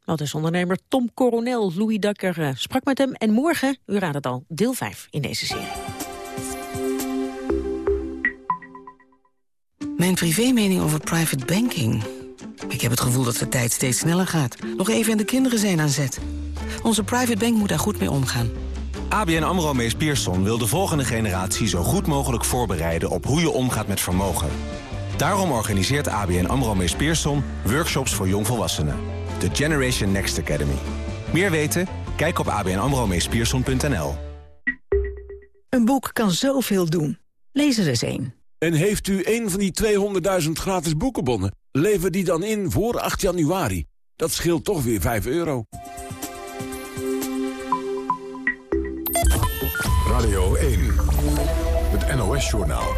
Dat is ondernemer Tom Coronel. Louis Dakker uh, sprak met hem. En morgen, u raadt het al, deel 5 in deze serie. Mijn privémening over private banking. Ik heb het gevoel dat de tijd steeds sneller gaat. Nog even en de kinderen zijn aan zet. Onze private bank moet daar goed mee omgaan. ABN AMRO Mees Pierson wil de volgende generatie zo goed mogelijk voorbereiden op hoe je omgaat met vermogen. Daarom organiseert ABN AMRO Mees Pierson workshops voor jongvolwassenen. De Generation Next Academy. Meer weten? Kijk op abnamromeespierson.nl. Een boek kan zoveel doen. Lees er eens één. En heeft u een van die 200.000 gratis boekenbonnen? Lever die dan in voor 8 januari. Dat scheelt toch weer 5 euro. Radio 1, het NOS-journaal.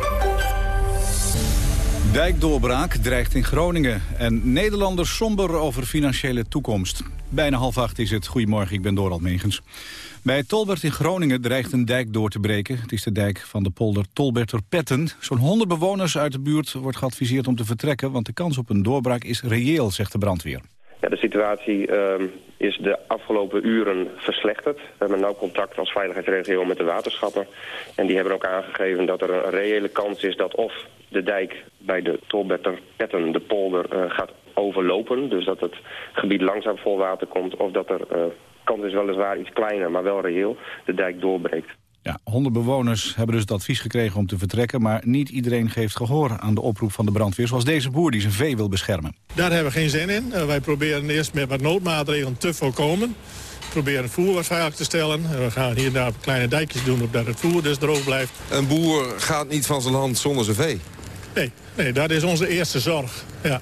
Dijkdoorbraak dreigt in Groningen en Nederlanders somber over financiële toekomst. Bijna half acht is het. Goedemorgen, ik ben Dorald Megens. Bij Tolbert in Groningen dreigt een dijk door te breken. Het is de dijk van de polder Tolberter-Petten. Zo'n 100 bewoners uit de buurt wordt geadviseerd om te vertrekken... want de kans op een doorbraak is reëel, zegt de brandweer. Ja, de situatie uh, is de afgelopen uren verslechterd. We hebben nauw contact als veiligheidsregio met de waterschappen. En die hebben ook aangegeven dat er een reële kans is dat of de dijk bij de Tolbetter Petten, de polder, uh, gaat overlopen. Dus dat het gebied langzaam vol water komt. Of dat er, uh, kans is weliswaar iets kleiner, maar wel reëel, de dijk doorbreekt. Ja, honderd bewoners hebben dus het advies gekregen om te vertrekken... maar niet iedereen geeft gehoor aan de oproep van de brandweer... zoals deze boer die zijn vee wil beschermen. Daar hebben we geen zin in. Uh, wij proberen eerst met wat noodmaatregelen te voorkomen. We proberen het voer wat veilig te stellen. Uh, we gaan hier en daar kleine dijkjes doen... opdat het voer dus droog blijft. Een boer gaat niet van zijn land zonder zijn vee. Nee, nee, dat is onze eerste zorg. Ja.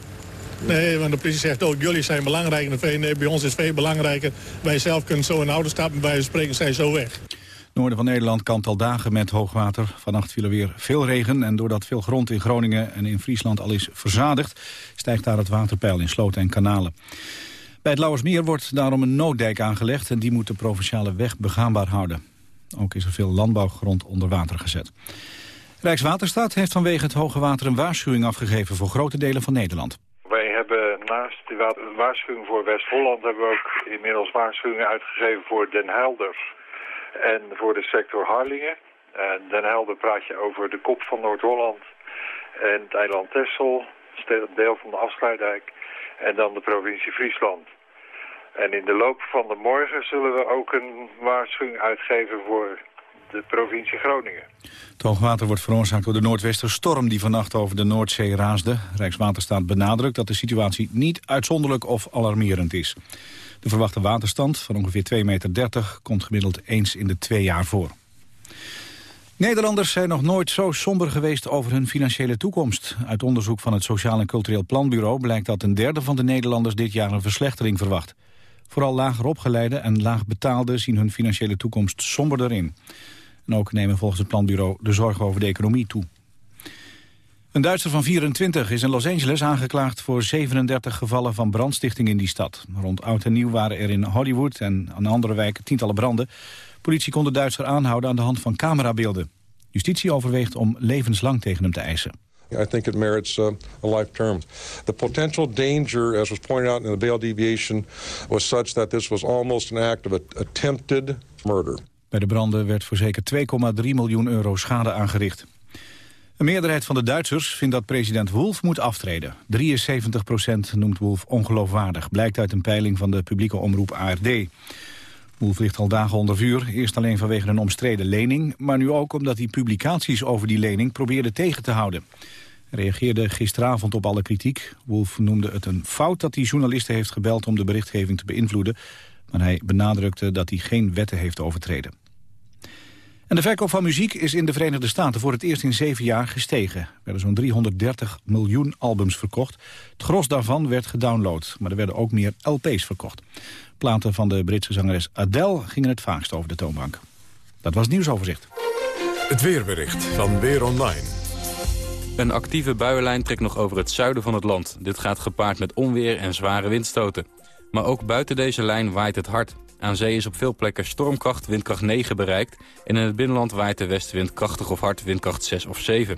Nee, want de politie zegt ook, jullie zijn belangrijk. En de nee, bij ons is veel belangrijker. Wij zelf kunnen zo in de auto stappen, bij spreken zijn zo weg. Noorden van Nederland kampt al dagen met hoogwater. Vannacht viel er weer veel regen en doordat veel grond in Groningen en in Friesland al is verzadigd... stijgt daar het waterpeil in sloten en kanalen. Bij het Lauwersmeer wordt daarom een nooddijk aangelegd... en die moet de provinciale weg begaanbaar houden. Ook is er veel landbouwgrond onder water gezet. Rijkswaterstaat heeft vanwege het hoge water een waarschuwing afgegeven... voor grote delen van Nederland. Wij hebben naast de waarschuwing voor West-Holland... hebben we ook inmiddels waarschuwingen uitgegeven voor Den Helder... en voor de sector Harlingen. En Den Helder praat je over de kop van Noord-Holland... en het eiland Texel, deel van de afsluitdijk... en dan de provincie Friesland. En in de loop van de morgen zullen we ook een waarschuwing uitgeven voor de provincie Groningen. Het hoogwater wordt veroorzaakt door de noordwesterstorm die vannacht over de Noordzee raasde. Rijkswaterstaat benadrukt dat de situatie niet uitzonderlijk of alarmerend is. De verwachte waterstand van ongeveer 2,30 meter komt gemiddeld eens in de twee jaar voor. Nederlanders zijn nog nooit zo somber geweest over hun financiële toekomst. Uit onderzoek van het Sociaal en Cultureel Planbureau blijkt dat een derde van de Nederlanders dit jaar een verslechtering verwacht. Vooral lager opgeleide en laag betaalde zien hun financiële toekomst somberder in. En ook nemen volgens het planbureau de zorgen over de economie toe. Een Duitser van 24 is in Los Angeles aangeklaagd voor 37 gevallen van brandstichting in die stad. Rond Oud en Nieuw waren er in Hollywood en aan andere wijken tientallen branden. Politie kon de Duitser aanhouden aan de hand van camerabeelden. Justitie overweegt om levenslang tegen hem te eisen. I think it merits uh, a life term. The potential danger, as was pointed out in the bail deviation, was such that this was almost an act of attempted murder. Bij de branden werd voor zeker 2,3 miljoen euro schade aangericht. Een meerderheid van de Duitsers vindt dat president Wolf moet aftreden. 73% noemt Wolf ongeloofwaardig, blijkt uit een peiling van de publieke omroep ARD. Wolf ligt al dagen onder vuur, eerst alleen vanwege een omstreden lening... maar nu ook omdat hij publicaties over die lening probeerde tegen te houden. Hij reageerde gisteravond op alle kritiek. Wolf noemde het een fout dat hij journalisten heeft gebeld om de berichtgeving te beïnvloeden... maar hij benadrukte dat hij geen wetten heeft overtreden. En de verkoop van muziek is in de Verenigde Staten voor het eerst in zeven jaar gestegen. Er werden zo'n 330 miljoen albums verkocht. Het gros daarvan werd gedownload, maar er werden ook meer LP's verkocht. Platen van de Britse zangeres Adele gingen het vaakst over de toonbank. Dat was het nieuwsoverzicht. Het weerbericht van Weer Online. Een actieve buienlijn trekt nog over het zuiden van het land. Dit gaat gepaard met onweer en zware windstoten. Maar ook buiten deze lijn waait het hard. Aan zee is op veel plekken stormkracht, windkracht 9 bereikt... en in het binnenland waait de westenwind krachtig of hard, windkracht 6 of 7.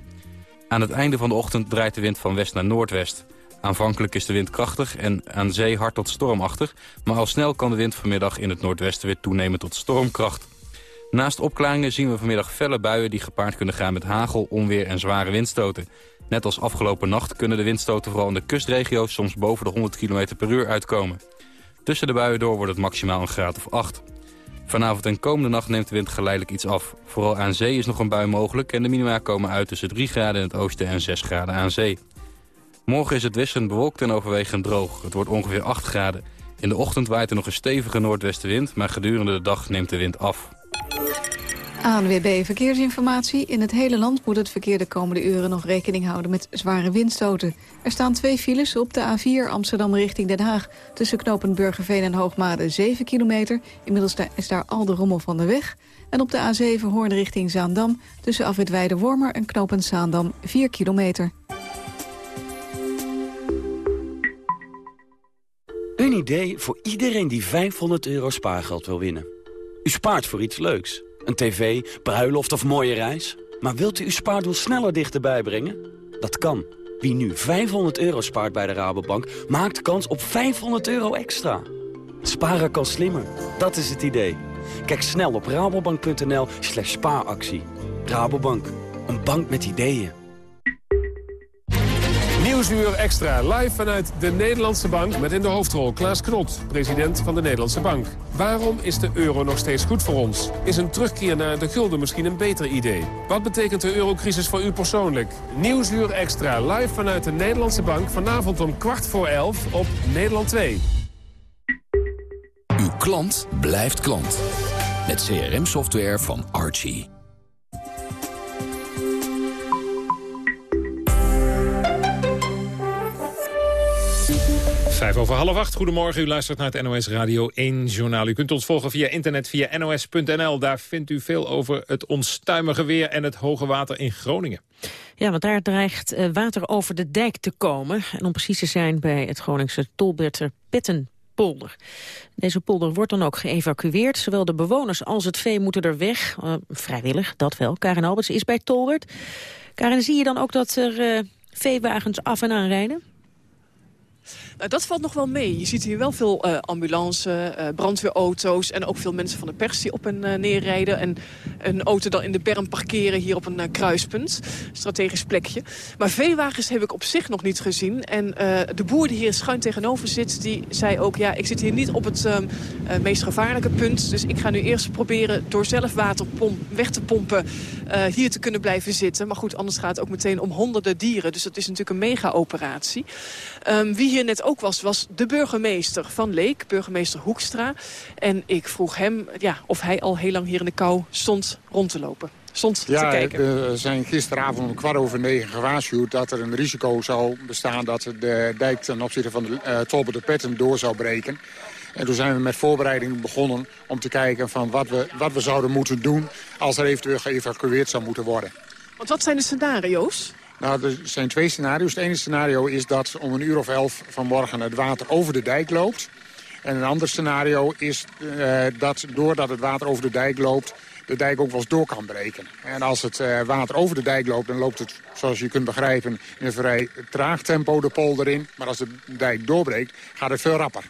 Aan het einde van de ochtend draait de wind van west naar noordwest. Aanvankelijk is de wind krachtig en aan zee hard tot stormachtig... maar al snel kan de wind vanmiddag in het noordwesten weer toenemen tot stormkracht. Naast opklaringen zien we vanmiddag felle buien die gepaard kunnen gaan met hagel, onweer en zware windstoten. Net als afgelopen nacht kunnen de windstoten vooral in de kustregio's soms boven de 100 km per uur uitkomen. Tussen de buien door wordt het maximaal een graad of 8. Vanavond en komende nacht neemt de wind geleidelijk iets af. Vooral aan zee is nog een bui mogelijk en de minima komen uit tussen 3 graden in het oosten en 6 graden aan zee. Morgen is het wisselend bewolkt en overwegend droog. Het wordt ongeveer 8 graden. In de ochtend waait er nog een stevige noordwestenwind, maar gedurende de dag neemt de wind af. ANWB Verkeersinformatie. In het hele land moet het verkeer de komende uren nog rekening houden met zware windstoten. Er staan twee files op de A4 Amsterdam richting Den Haag. Tussen knopen Burgerveen en Hoogmade 7 kilometer. Inmiddels is daar al de rommel van de weg. En op de A7 Hoorn richting Zaandam. Tussen Afrit Wormer en knopen Zaandam 4 kilometer. Een idee voor iedereen die 500 euro spaargeld wil winnen. U spaart voor iets leuks. Een tv, bruiloft of mooie reis. Maar wilt u uw spaardoel sneller dichterbij brengen? Dat kan. Wie nu 500 euro spaart bij de Rabobank, maakt kans op 500 euro extra. Sparen kan slimmer. Dat is het idee. Kijk snel op rabobank.nl slash spaaractie. Rabobank, een bank met ideeën. Nieuwsuur Extra, live vanuit de Nederlandse Bank... met in de hoofdrol Klaas Knot, president van de Nederlandse Bank. Waarom is de euro nog steeds goed voor ons? Is een terugkeer naar de gulden misschien een beter idee? Wat betekent de eurocrisis voor u persoonlijk? Nieuwsuur Extra, live vanuit de Nederlandse Bank... vanavond om kwart voor elf op Nederland 2. Uw klant blijft klant. Met CRM-software van Archie. Vijf over half acht. Goedemorgen, u luistert naar het NOS Radio 1 journaal. U kunt ons volgen via internet via nos.nl. Daar vindt u veel over het onstuimige weer en het hoge water in Groningen. Ja, want daar dreigt eh, water over de dijk te komen. En om precies te zijn bij het Groningse Tolberter Pettenpolder. Deze polder wordt dan ook geëvacueerd. Zowel de bewoners als het vee moeten er weg. Uh, vrijwillig, dat wel. Karin Alberts is bij Tolbert. Karin, zie je dan ook dat er uh, veewagens af en aan rijden? Nou, dat valt nog wel mee. Je ziet hier wel veel uh, ambulance, uh, brandweerauto's... en ook veel mensen van de pers die op en uh, neerrijden... en een auto dan in de berm parkeren hier op een kruispunt. Strategisch plekje. Maar veewagens heb ik op zich nog niet gezien. En de boer die hier schuin tegenover zit, die zei ook... ja, ik zit hier niet op het ehm, meest gevaarlijke punt... dus ik ga nu eerst proberen door zelf water weg te pompen... hier te kunnen blijven zitten. Maar goed, anders gaat het ook meteen om honderden dieren. Dus dat is natuurlijk een mega-operatie. Um, wie hier net ook was, was de burgemeester van Leek, burgemeester Hoekstra. En ik vroeg hem ja, of hij al heel lang hier in de kou stond rond te lopen. Stond ja, te kijken. we zijn gisteravond om kwart over negen gewaarschuwd... dat er een risico zou bestaan dat de dijk ten opzichte van de uh, Tolbe de Petten door zou breken. En toen zijn we met voorbereiding begonnen om te kijken van wat we, wat we zouden moeten doen... als er eventueel geëvacueerd zou moeten worden. Want wat zijn de scenario's? Nou, er zijn twee scenario's. Het ene scenario is dat om een uur of elf vanmorgen het water over de dijk loopt. En een ander scenario is uh, dat doordat het water over de dijk loopt... de dijk ook wel eens door kan breken. En als het uh, water over de dijk loopt, dan loopt het, zoals je kunt begrijpen... in een vrij traag tempo de polder in. Maar als de dijk doorbreekt, gaat het veel rapper.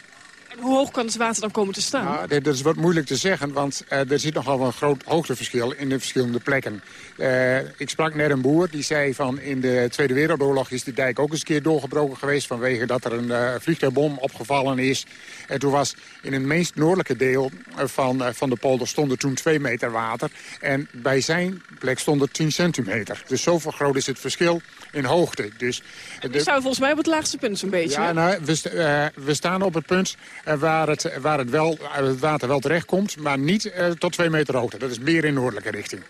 Hoe hoog kan het water dan komen te staan? Dat is wat moeilijk te zeggen, want uh, er zit nogal een groot hoogteverschil in de verschillende plekken. Uh, ik sprak net een boer die zei van in de Tweede Wereldoorlog is die dijk ook eens een keer doorgebroken geweest vanwege dat er een uh, vliegtuigbom opgevallen is. En toen was in het meest noordelijke deel van, van de polder stonden toen twee meter water. En bij zijn plek stond er 10 centimeter. Dus zoveel groot is het verschil in hoogte. Dus de... We staan volgens mij op het laagste punt zo'n beetje. Ja, nou, we, st we staan op het punt waar het, waar het, wel, het water wel terechtkomt, maar niet uh, tot twee meter hoogte. Dat is meer in noordelijke richting.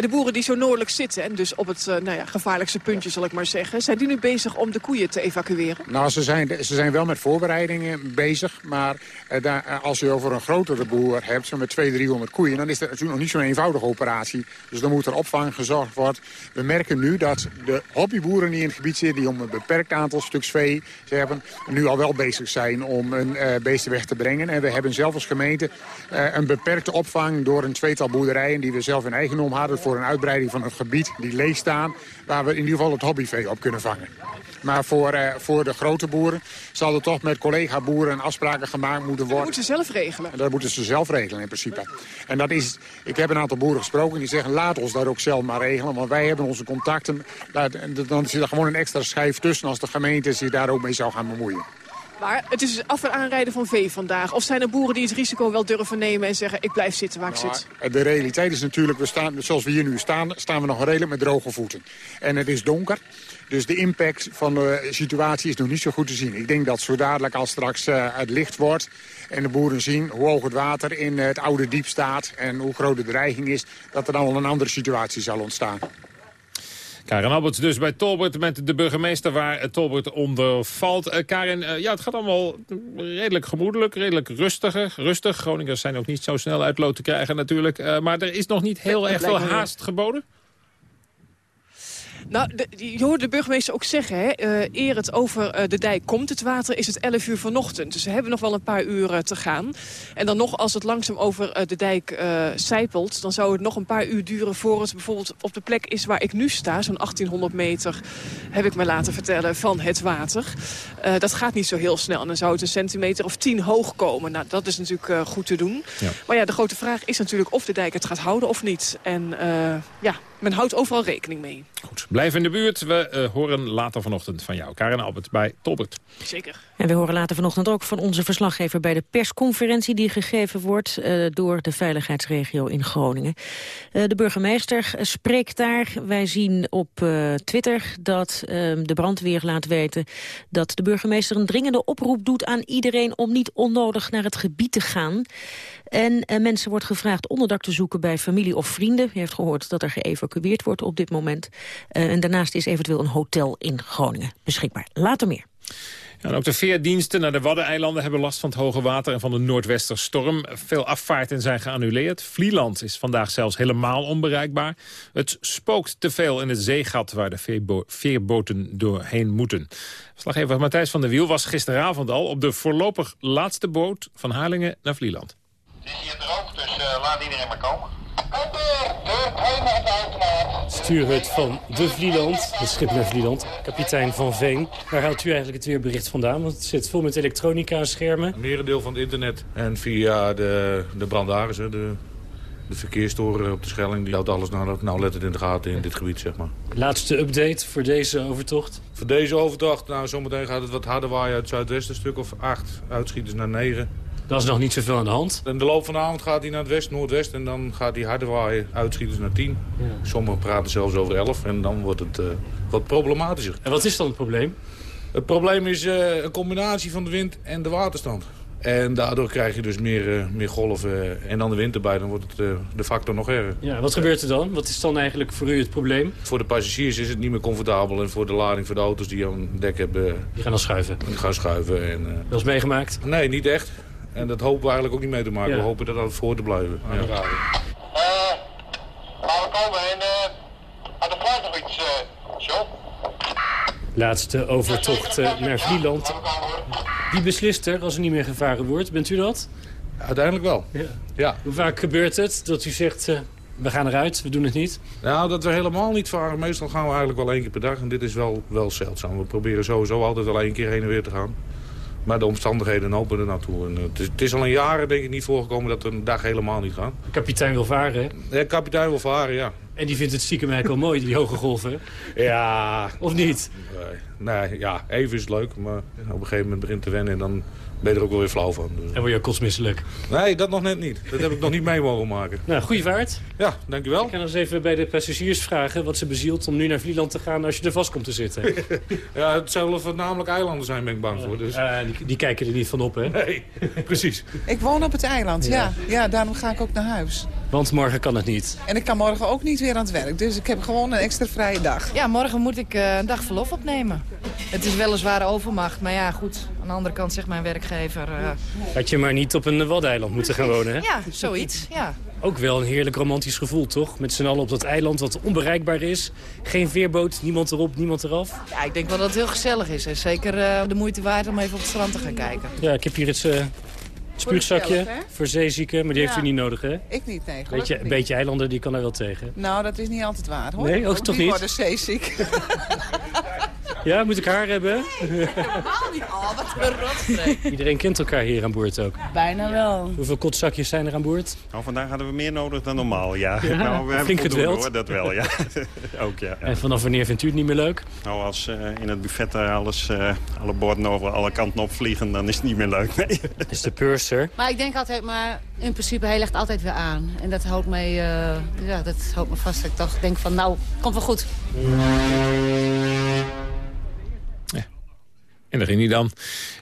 De boeren die zo noordelijk zitten, en dus op het uh, nou ja, gevaarlijkste puntje zal ik maar zeggen... zijn die nu bezig om de koeien te evacueren? Nou, ze zijn, ze zijn wel met voorbereidingen bezig. Maar uh, daar, als je over een grotere boer hebt, zo met 200, 300 koeien... dan is dat natuurlijk nog niet zo'n eenvoudige operatie. Dus dan moet er opvang gezorgd worden. We merken nu dat de hobbyboeren die in het gebied zitten... die om een beperkt aantal stuks vee ze hebben... nu al wel bezig zijn om een uh, beesten weg te brengen. En we hebben zelf als gemeente een beperkte opvang... door een tweetal boerderijen die we zelf in eigendom hadden voor een uitbreiding van het gebied die leeg staan... waar we in ieder geval het hobbyvee op kunnen vangen. Maar voor, uh, voor de grote boeren zal er toch met collega-boeren afspraken gemaakt moeten worden. Dat moeten ze zelf regelen? En dat moeten ze zelf regelen in principe. En dat is, ik heb een aantal boeren gesproken die zeggen laat ons dat ook zelf maar regelen. Want wij hebben onze contacten, dan zit er gewoon een extra schijf tussen als de gemeente zich daar ook mee zou gaan bemoeien. Maar het is af en aanrijden van vee vandaag. Of zijn er boeren die het risico wel durven nemen en zeggen... ik blijf zitten waar ik nou, zit? De realiteit is natuurlijk, we staan, zoals we hier nu staan... staan we nog redelijk met droge voeten. En het is donker. Dus de impact van de situatie is nog niet zo goed te zien. Ik denk dat zo dadelijk als straks uh, het licht wordt... en de boeren zien hoe hoog het water in het oude diep staat... en hoe groot de dreiging is, dat er dan wel een andere situatie zal ontstaan. Karin Alberts dus bij Tolbert met de burgemeester waar Tolbert onder valt. Uh, Karin, uh, ja, het gaat allemaal redelijk gemoedelijk, redelijk rustiger, rustig. Groningers zijn ook niet zo snel uit lood te krijgen natuurlijk. Uh, maar er is nog niet heel erg veel haast geboden? Nou, de, je hoort de burgemeester ook zeggen, hè, uh, eer het over uh, de dijk komt, het water, is het 11 uur vanochtend. Dus we hebben nog wel een paar uur te gaan. En dan nog, als het langzaam over uh, de dijk zijpelt, dan zou het nog een paar uur duren voor het bijvoorbeeld op de plek is waar ik nu sta, zo'n 1800 meter, heb ik me laten vertellen, van het water. dat gaat niet zo heel snel. En dan zou het een centimeter of 10 hoog komen. Nou, dat is natuurlijk goed te doen. Ja. Maar ja, de grote vraag is natuurlijk of de dijk het gaat houden of niet. En ja, men houdt overal rekening mee. Goed, blijf in de buurt. We uh, horen later vanochtend van jou, Karin Albert, bij Tolbert. Zeker. En we horen later vanochtend ook van onze verslaggever... bij de persconferentie die gegeven wordt uh, door de veiligheidsregio in Groningen. Uh, de burgemeester spreekt daar. Wij zien op Twitter dat ehm, de brandweer laat weten... dat de burgemeester een dringende oproep doet aan iedereen... om niet onnodig naar het gebied te gaan. En uh, mensen wordt gevraagd onderdak te zoeken bij familie of vrienden. U heeft gehoord dat er geëvacueerd wordt op dit moment. Uh, en daarnaast is eventueel een hotel in Groningen beschikbaar. Later meer. En ook de veerdiensten naar de Waddeneilanden hebben last van het hoge water en van de noordwesterstorm. Veel afvaarten zijn geannuleerd. Vlieland is vandaag zelfs helemaal onbereikbaar. Het spookt te veel in het zeegat waar de veerboten doorheen moeten. Slaggever Matthijs van der Wiel was gisteravond al op de voorlopig laatste boot van Harlingen naar Vlieland. Het is hier droog, dus uh, laat iedereen maar komen. Stuurhut van de Vlieland, het schip naar Vlieland. Kapitein Van Veen. Waar haalt u eigenlijk het weerbericht vandaan? Want het zit vol met elektronica en schermen. Een merendeel van het internet. En via de, de brandhagens, de, de verkeerstoren op de Schelling... die houdt alles nou, nauwlettend in de gaten in dit gebied, zeg maar. Laatste update voor deze overtocht? Voor deze overtocht, nou zometeen gaat het wat harder waaien uit het zuidwesten. Een stuk of acht, uitschieters naar negen. Dat is nog niet zoveel aan de hand. In de loop van de avond gaat hij naar het west, noordwest en dan gaat hij harder waaien, uitschieters naar 10. Ja. Sommigen praten zelfs over 11 en dan wordt het uh, wat problematischer. En wat is dan het probleem? Het probleem is uh, een combinatie van de wind en de waterstand. En daardoor krijg je dus meer, uh, meer golven en dan de wind erbij. Dan wordt het de factor nog erger. Ja, wat gebeurt er dan? Wat is dan eigenlijk voor u het probleem? Voor de passagiers is het niet meer comfortabel. En voor de lading voor de auto's die aan het dek hebben... Die gaan dan schuiven? Die gaan schuiven. En, Wel eens meegemaakt? Nee, niet echt. En dat hopen we eigenlijk ook niet mee te maken. We hopen dat dat voor te blijven. Ja. Uh, maar we komen en uh, aan de fluit nog iets, uh, John. Laatste overtocht naar Vlieland. Wie beslist er als er niet meer gevaren wordt? Bent u dat? Uiteindelijk wel. Ja. ja. Hoe vaak gebeurt het dat u zegt... we gaan eruit, we doen het niet? Nou, dat we helemaal niet varen. Meestal gaan we eigenlijk wel één keer per dag. En dit is wel, wel zeldzaam. We proberen sowieso altijd wel één keer heen en weer te gaan. Maar de omstandigheden lopen er naartoe. En het, is, het, is, al een jaren denk ik niet voorgekomen dat we een dag helemaal niet gaan. Kapitein wil varen, hè? De kapitein wil varen, ja. En die vindt het stiekem wel mooi, die hoge golven. Ja. Of niet? Nee, nee, ja, even is leuk. Maar op een gegeven moment begint te wennen en dan ben je er ook wel weer flauw van. Dus. En word je ook kotsmisselijk? Nee, dat nog net niet. Dat heb ik nog niet mee mogen maken. Nou, goede vaart. Ja, dankjewel. Ik ga eens even bij de passagiers vragen wat ze bezielt om nu naar Vlieland te gaan als je er vast komt te zitten. *laughs* ja, het zullen voornamelijk eilanden zijn, ben ik bang voor. Dus. Uh, die, die, kijken er niet van op, hè? Nee, *laughs* precies. Ik woon op het eiland, ja. ja. ja. daarom ga ik ook naar huis. Want morgen kan het niet. En ik kan morgen ook niet weer aan het werk, dus ik heb gewoon een extra vrije dag. Ja, morgen moet ik uh, een dag verlof opnemen. Het is weliswaar overmacht, maar ja, goed. Aan de andere kant zegt mijn werkgever... Uh... Had je maar niet op een waddeneiland moeten gaan wonen, hè? Ja, zoiets, ja. Ook wel een heerlijk romantisch gevoel, toch? Met z'n allen op dat eiland wat onbereikbaar is. Geen veerboot, niemand erop, niemand eraf. Ja, ik denk wel dat het heel gezellig is. En zeker uh, de moeite waard om even op het strand te gaan kijken. Ja, ik heb hier het uh, spuugzakje voor, voor zeezieken. Maar die ja. heeft u niet nodig, hè? Ik niet, nee. Beetje, niet. Een beetje eilanden, die kan er wel tegen. Nou, dat is niet altijd waar, hoor. Nee, ook, ook toch die niet? worden zeeziek. *laughs* Ja, moet ik haar hebben? Nee, helemaal niet. Oh, wat een rotstreek. *laughs* Iedereen kent elkaar hier aan boord ook. Bijna wel. Hoeveel kotzakjes zijn er aan boord? Nou, vandaag hadden we meer nodig dan normaal, ja. ja *laughs* nou, we flink hebben hoor, dat wel, ja. *laughs* ook, ja. En vanaf wanneer vindt u het niet meer leuk? Nou, als uh, in het buffet alles, uh, alle borden over alle kanten opvliegen, dan is het niet meer leuk, nee. Dat is de purser. Maar ik denk altijd, maar in principe, hij legt altijd weer aan. En dat houdt mij, uh, ja, dat houdt me vast. Ik toch denk van, nou, komt wel goed. En daar ging hij dan.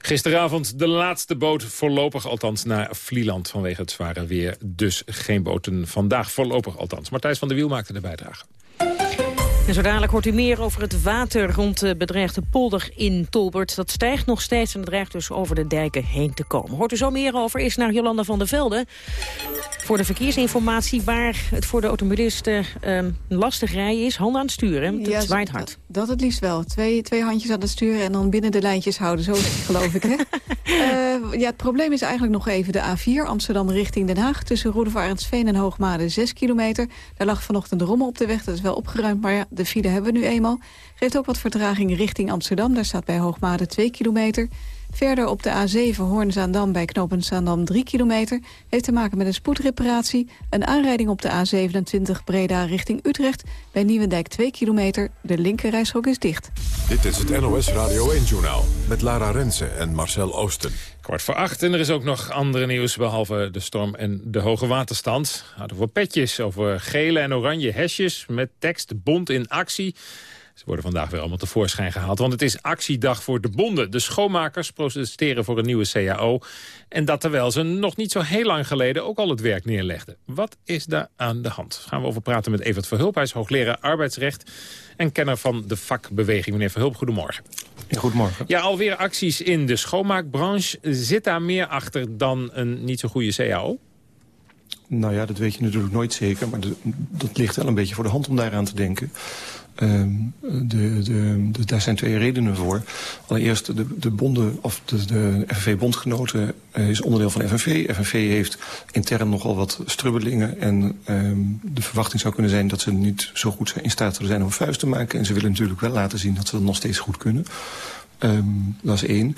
Gisteravond de laatste boot voorlopig althans naar Vlieland vanwege het zware weer. Dus geen boten vandaag voorlopig althans. Martijs van der Wiel maakte de bijdrage. En zo dadelijk hoort u meer over het water rond de bedreigde polder in Tolbert. Dat stijgt nog steeds en dreigt dus over de dijken heen te komen. Hoort u zo meer over, is naar Jolanda van der Velde. Voor de verkeersinformatie waar het voor de automobilisten um, lastig rijden is. Handen aan het sturen, het ja, zwaait hard. Dat, het liefst wel. Twee, twee handjes aan het sturen en dan binnen de lijntjes houden. Zo geloof ik, hè? uh, *laughs* ja, het probleem is eigenlijk nog even de A4 Amsterdam richting Den Haag. Tussen Roedevaartsveen en Hoogmade 6 kilometer. Daar lag vanochtend rommel op de weg, dat is wel opgeruimd. Maar ja, de file hebben we nu eenmaal. Geeft ook wat vertraging richting Amsterdam. Daar staat bij Hoogmade 2 kilometer. Verder op de A7 Hoorn-Zaandam bij knooppunt Zaandam 3 kilometer. Heeft te maken met een spoedreparatie. Een aanrijding op de A27 Breda richting Utrecht. Bij Nieuwendijk 2 kilometer. De linkerrijstrook is dicht. Dit is het NOS Radio 1-journaal met Lara Rensen en Marcel Oosten. Kwart voor acht en er is ook nog andere nieuws behalve de storm en de hoge waterstand. Hadden we petjes over gele en oranje hesjes met tekst bond in actie. Ze worden vandaag weer allemaal tevoorschijn gehaald. Want het is actiedag voor de bonden. De schoonmakers protesteren voor een nieuwe CAO. En dat terwijl ze nog niet zo heel lang geleden ook al het werk neerlegden. Wat is daar aan de hand? Gaan we over praten met Evert Verhulp. Hij is hoogleraar arbeidsrecht en kenner van de vakbeweging. Meneer Verhulp, goedemorgen. Goedemorgen. Ja, alweer acties in de schoonmaakbranche. Zit daar meer achter dan een niet zo goede CAO? Nou ja, dat weet je natuurlijk nooit zeker. Maar dat ligt wel een beetje voor de hand om daaraan te denken. Uh, de, de, de, daar zijn twee redenen voor. Allereerst, de, de bonden, of de, de FNV-bondgenoten uh, is onderdeel van FNV. FNV heeft intern nogal wat strubbelingen. En um, de verwachting zou kunnen zijn dat ze niet zo goed zijn in staat zullen zijn om vuist te maken. En ze willen natuurlijk wel laten zien dat ze dat nog steeds goed kunnen. Um, dat is één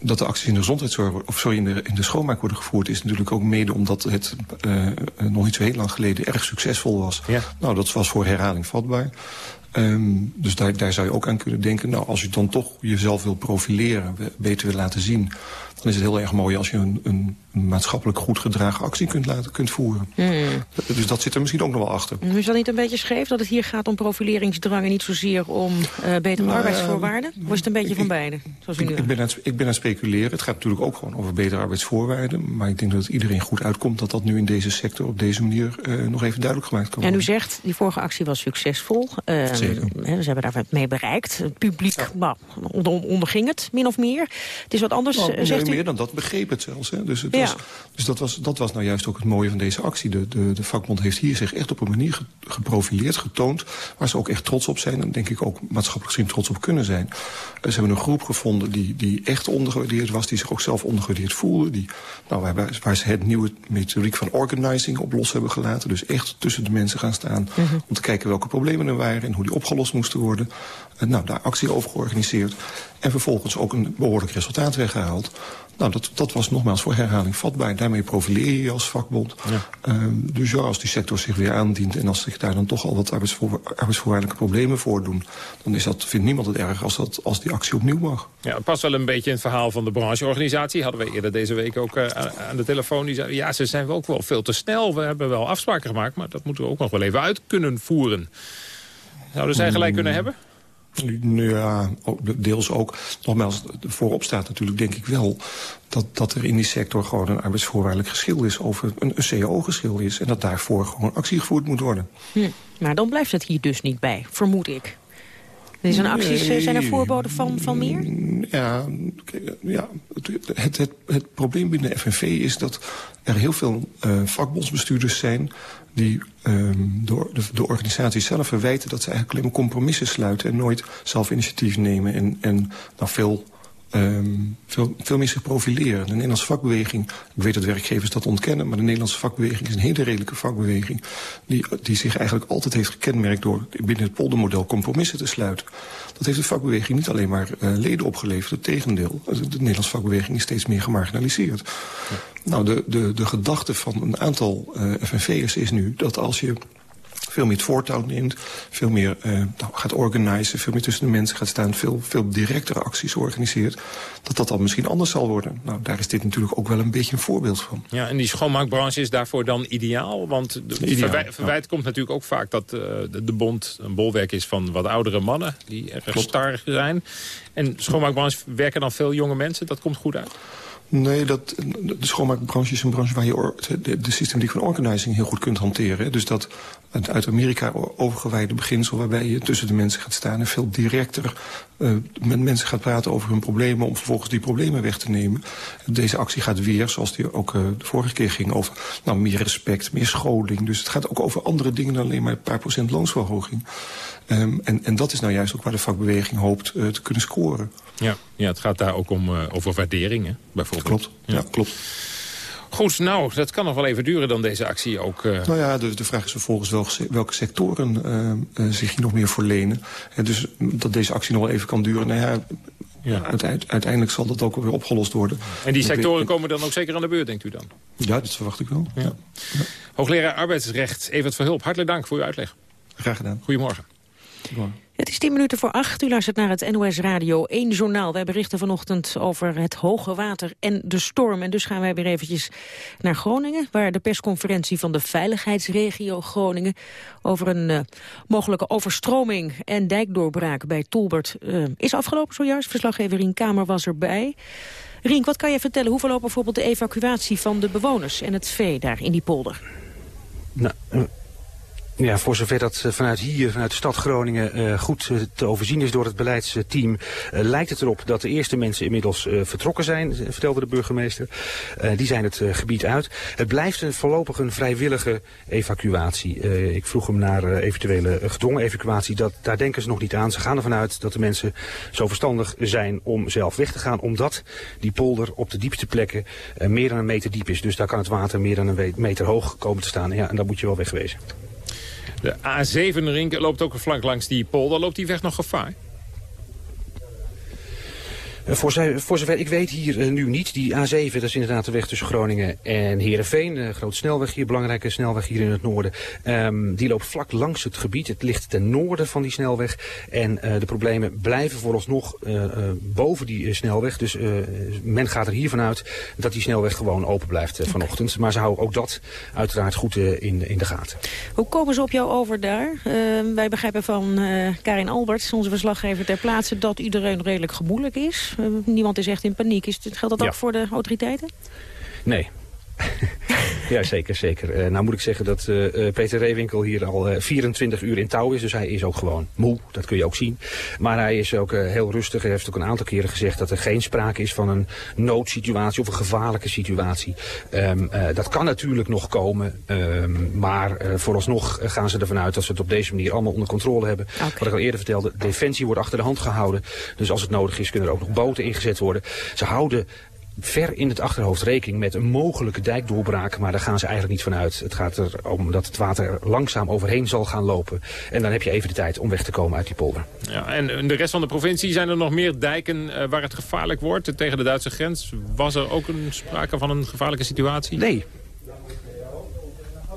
dat de acties in de gezondheidszorg, of sorry, in de, in de schoonmaak worden gevoerd... is natuurlijk ook mede omdat het uh, nog niet zo heel lang geleden erg succesvol was. Ja. Nou, dat was voor herhaling vatbaar. Um, dus daar, daar zou je ook aan kunnen denken. Nou, als je dan toch jezelf wil profileren, beter wil laten zien... dan is het heel erg mooi als je een, een, maatschappelijk goed gedragen actie kunt, laten, kunt voeren. Mm. Dus dat zit er misschien ook nog wel achter. Is dat niet een beetje scheef dat het hier gaat om profileringsdrang... en niet zozeer om uh, betere nou, arbeidsvoorwaarden? Of is het een beetje ik, van beide? Zoals nu ik, ben aan, ik ben aan het speculeren. Het gaat natuurlijk ook gewoon over betere arbeidsvoorwaarden. Maar ik denk dat het iedereen goed uitkomt... dat dat nu in deze sector op deze manier uh, nog even duidelijk gemaakt kan worden. En u zegt, die vorige actie was succesvol. Uh, Zeker. Ze hebben daar wat mee bereikt. Het publiek ja. nou, onderging het, min of meer. Het is wat anders, nou, zegt meer dan dat begreep het zelfs. Hè. Dus, het ja. was, dus dat, was, dat was nou juist ook het mooie van deze actie. De, de, de vakbond heeft hier zich echt op een manier geprofileerd, getoond... waar ze ook echt trots op zijn en denk ik ook maatschappelijk gezien trots op kunnen zijn. Ze hebben een groep gevonden die, die echt ondergewaardeerd was... die zich ook zelf ondergewaardeerd voelde. Die, nou, waar, waar ze het nieuwe methodiek van organizing op los hebben gelaten. Dus echt tussen de mensen gaan staan... Mm -hmm. om te kijken welke problemen er waren en hoe die opgelost moesten worden. Uh, nou, daar actie over georganiseerd. En vervolgens ook een behoorlijk resultaat weggehaald. Nou, dat, dat was nogmaals voor herhaling vatbaar. Daarmee profileer je je als vakbond. Ja. Um, dus ja, als die sector zich weer aandient... en als zich daar dan toch al wat arbeidsvoor, arbeidsvoorwaardelijke problemen voordoen... dan is dat, vindt niemand het erg als, dat, als die actie opnieuw mag. Ja, het past wel een beetje in het verhaal van de brancheorganisatie. Hadden we eerder deze week ook uh, aan de telefoon. Die zei, ja, ze zijn ook wel veel te snel. We hebben wel afspraken gemaakt, maar dat moeten we ook nog wel even uit kunnen voeren. Zouden zij gelijk kunnen hebben? Ja, deels ook. Nogmaals, voorop staat natuurlijk denk ik wel... Dat, dat er in die sector gewoon een arbeidsvoorwaardelijk geschil is... over een, een CAO-geschil is. En dat daarvoor gewoon actie gevoerd moet worden. Hm. Maar dan blijft het hier dus niet bij, vermoed ik. Deze acties nee. zijn er voorboden van, van meer? Ja, ja het, het, het probleem binnen de FNV is dat er heel veel uh, vakbondsbestuurders zijn... die um, door de, de organisatie zelf verwijten dat ze eigenlijk alleen maar compromissen sluiten... en nooit zelf initiatief nemen en, en nou, veel... Um, veel, veel meer zich profileren. De Nederlandse vakbeweging, ik weet dat werkgevers dat ontkennen... maar de Nederlandse vakbeweging is een hele redelijke vakbeweging... die, die zich eigenlijk altijd heeft gekenmerkt door binnen het poldermodel compromissen te sluiten. Dat heeft de vakbeweging niet alleen maar uh, leden opgeleverd, het tegendeel. De Nederlandse vakbeweging is steeds meer gemarginaliseerd. Ja. Nou, de, de, de gedachte van een aantal uh, FNV'ers is nu dat als je veel meer het voortouw neemt, veel meer uh, nou, gaat organiseren, veel meer tussen de mensen gaat staan, veel, veel directere acties organiseert, dat dat dan misschien anders zal worden. Nou, daar is dit natuurlijk ook wel een beetje een voorbeeld van. Ja, en die schoonmaakbranche is daarvoor dan ideaal? Want de ideaal, verwij verwijt ja. komt natuurlijk ook vaak dat uh, de, de bond een bolwerk is van wat oudere mannen, die erg star zijn. En schoonmaakbranche werken dan veel jonge mensen, dat komt goed uit? Nee, dat, de schoonmaakbranche is een branche waar je de, de systematiek van organizing heel goed kunt hanteren. Dus dat het uit Amerika overgewijde beginsel waarbij je tussen de mensen gaat staan... en veel directer uh, met mensen gaat praten over hun problemen... om vervolgens die problemen weg te nemen. Deze actie gaat weer, zoals die ook uh, de vorige keer ging... over nou, meer respect, meer scholing. Dus het gaat ook over andere dingen dan alleen maar een paar procent loonsverhoging. Um, en, en dat is nou juist ook waar de vakbeweging hoopt uh, te kunnen scoren. Ja, ja, het gaat daar ook om over waarderingen, bijvoorbeeld. Klopt, ja, ja klopt. Goed, nou, dat kan nog wel even duren dan deze actie ook. Uh... Nou ja, de, de vraag is vervolgens wel, welke sectoren uh, uh, zich hier nog meer voor lenen. En dus dat deze actie nog wel even kan duren. Nou ja, ja. Uiteindelijk, zal dat ook weer opgelost worden. En die sectoren komen dan ook zeker aan de beurt, denkt u dan? Ja, dat verwacht ik wel. Ja. Ja. Hoogleraar arbeidsrecht, Evert Verhulp, hartelijk dank voor uw uitleg. Graag gedaan. Goedemorgen. Goedemorgen. Het is tien minuten voor acht. U luistert naar het NOS Radio 1 Journaal. Wij berichten vanochtend over het hoge water en de storm. En dus gaan wij weer eventjes naar Groningen... waar de persconferentie van de veiligheidsregio Groningen... over een uh, mogelijke overstroming en dijkdoorbraak bij Tolbert uh, is afgelopen zojuist. Verslaggever Rien Kamer was erbij. Rien, wat kan je vertellen? Hoe verloopt bijvoorbeeld de evacuatie van de bewoners en het vee daar in die polder? Nou, uh Ja, voor zover dat eh, vanuit hier, vanuit de stad Groningen, uh, goed uh, te overzien is door het beleidsteam, lijkt het erop dat de eerste mensen inmiddels vertrokken zijn, vertelde de burgemeester. die zijn het gebied uit. Het blijft voorlopig een vrijwillige evacuatie. ik vroeg hem naar eventuele gedwongen evacuatie. Dat, daar denken ze nog niet aan. Ze gaan ervan uit dat de mensen zo verstandig zijn om zelf weg te gaan, omdat die polder op de diepste plekken meer dan een meter diep is. Dus daar kan het water meer dan een meter hoog komen te staan. Ja, en dan moet je wel wegwezen. De A7-ring loopt ook een flank langs die polder. Loopt die weg nog gevaar? Eh, voor, voor, zover ik weet hier uh, nu niet. Die A7, dat is inderdaad de weg tussen Groningen en Heerenveen. Een grote snelweg hier, belangrijke snelweg hier in het noorden. Um, die loopt vlak langs het gebied. Het ligt ten noorden van die snelweg. En uh, de problemen blijven vooralsnog boven die snelweg. Dus men gaat er hiervan uit dat die snelweg gewoon open blijft vanochtend. Maar ze houden ook dat uiteraard goed in, in de gaten. Hoe komen ze op jou over daar? Ehm, wij begrijpen van Karin Alberts, onze verslaggever ter plaatse... dat iedereen redelijk gemoedelijk is. Eh, niemand is echt in paniek. Is, geldt dat ook voor de autoriteiten? Nee, *laughs* ja, zeker, zeker. Uh, nou moet ik zeggen dat uh, Peter Reewinkel hier al uh, 24 uur in touw is. Dus hij is ook gewoon moe, dat kun je ook zien. Maar hij is ook heel rustig. Hij heeft ook een aantal keren gezegd dat er geen sprake is van een noodsituatie of een gevaarlijke situatie. Um, dat kan natuurlijk nog komen. Um, maar vooralsnog gaan ze ervan uit dat ze het op deze manier allemaal onder controle hebben. Okay. Wat ik al eerder vertelde, defensie wordt achter de hand gehouden. Dus als het nodig is kunnen er ook nog boten ingezet worden. Ze houden ver in het achterhoofd rekening met een mogelijke dijkdoorbraak. Maar daar gaan ze eigenlijk niet van uit. Het gaat erom dat het water langzaam overheen zal gaan lopen. En dan heb je even de tijd om weg te komen uit die polder. Ja, en in de rest van de provincie zijn er nog meer dijken uh, waar het gevaarlijk wordt. Tegen de Duitse grens. Was er ook een sprake van een gevaarlijke situatie? Nee,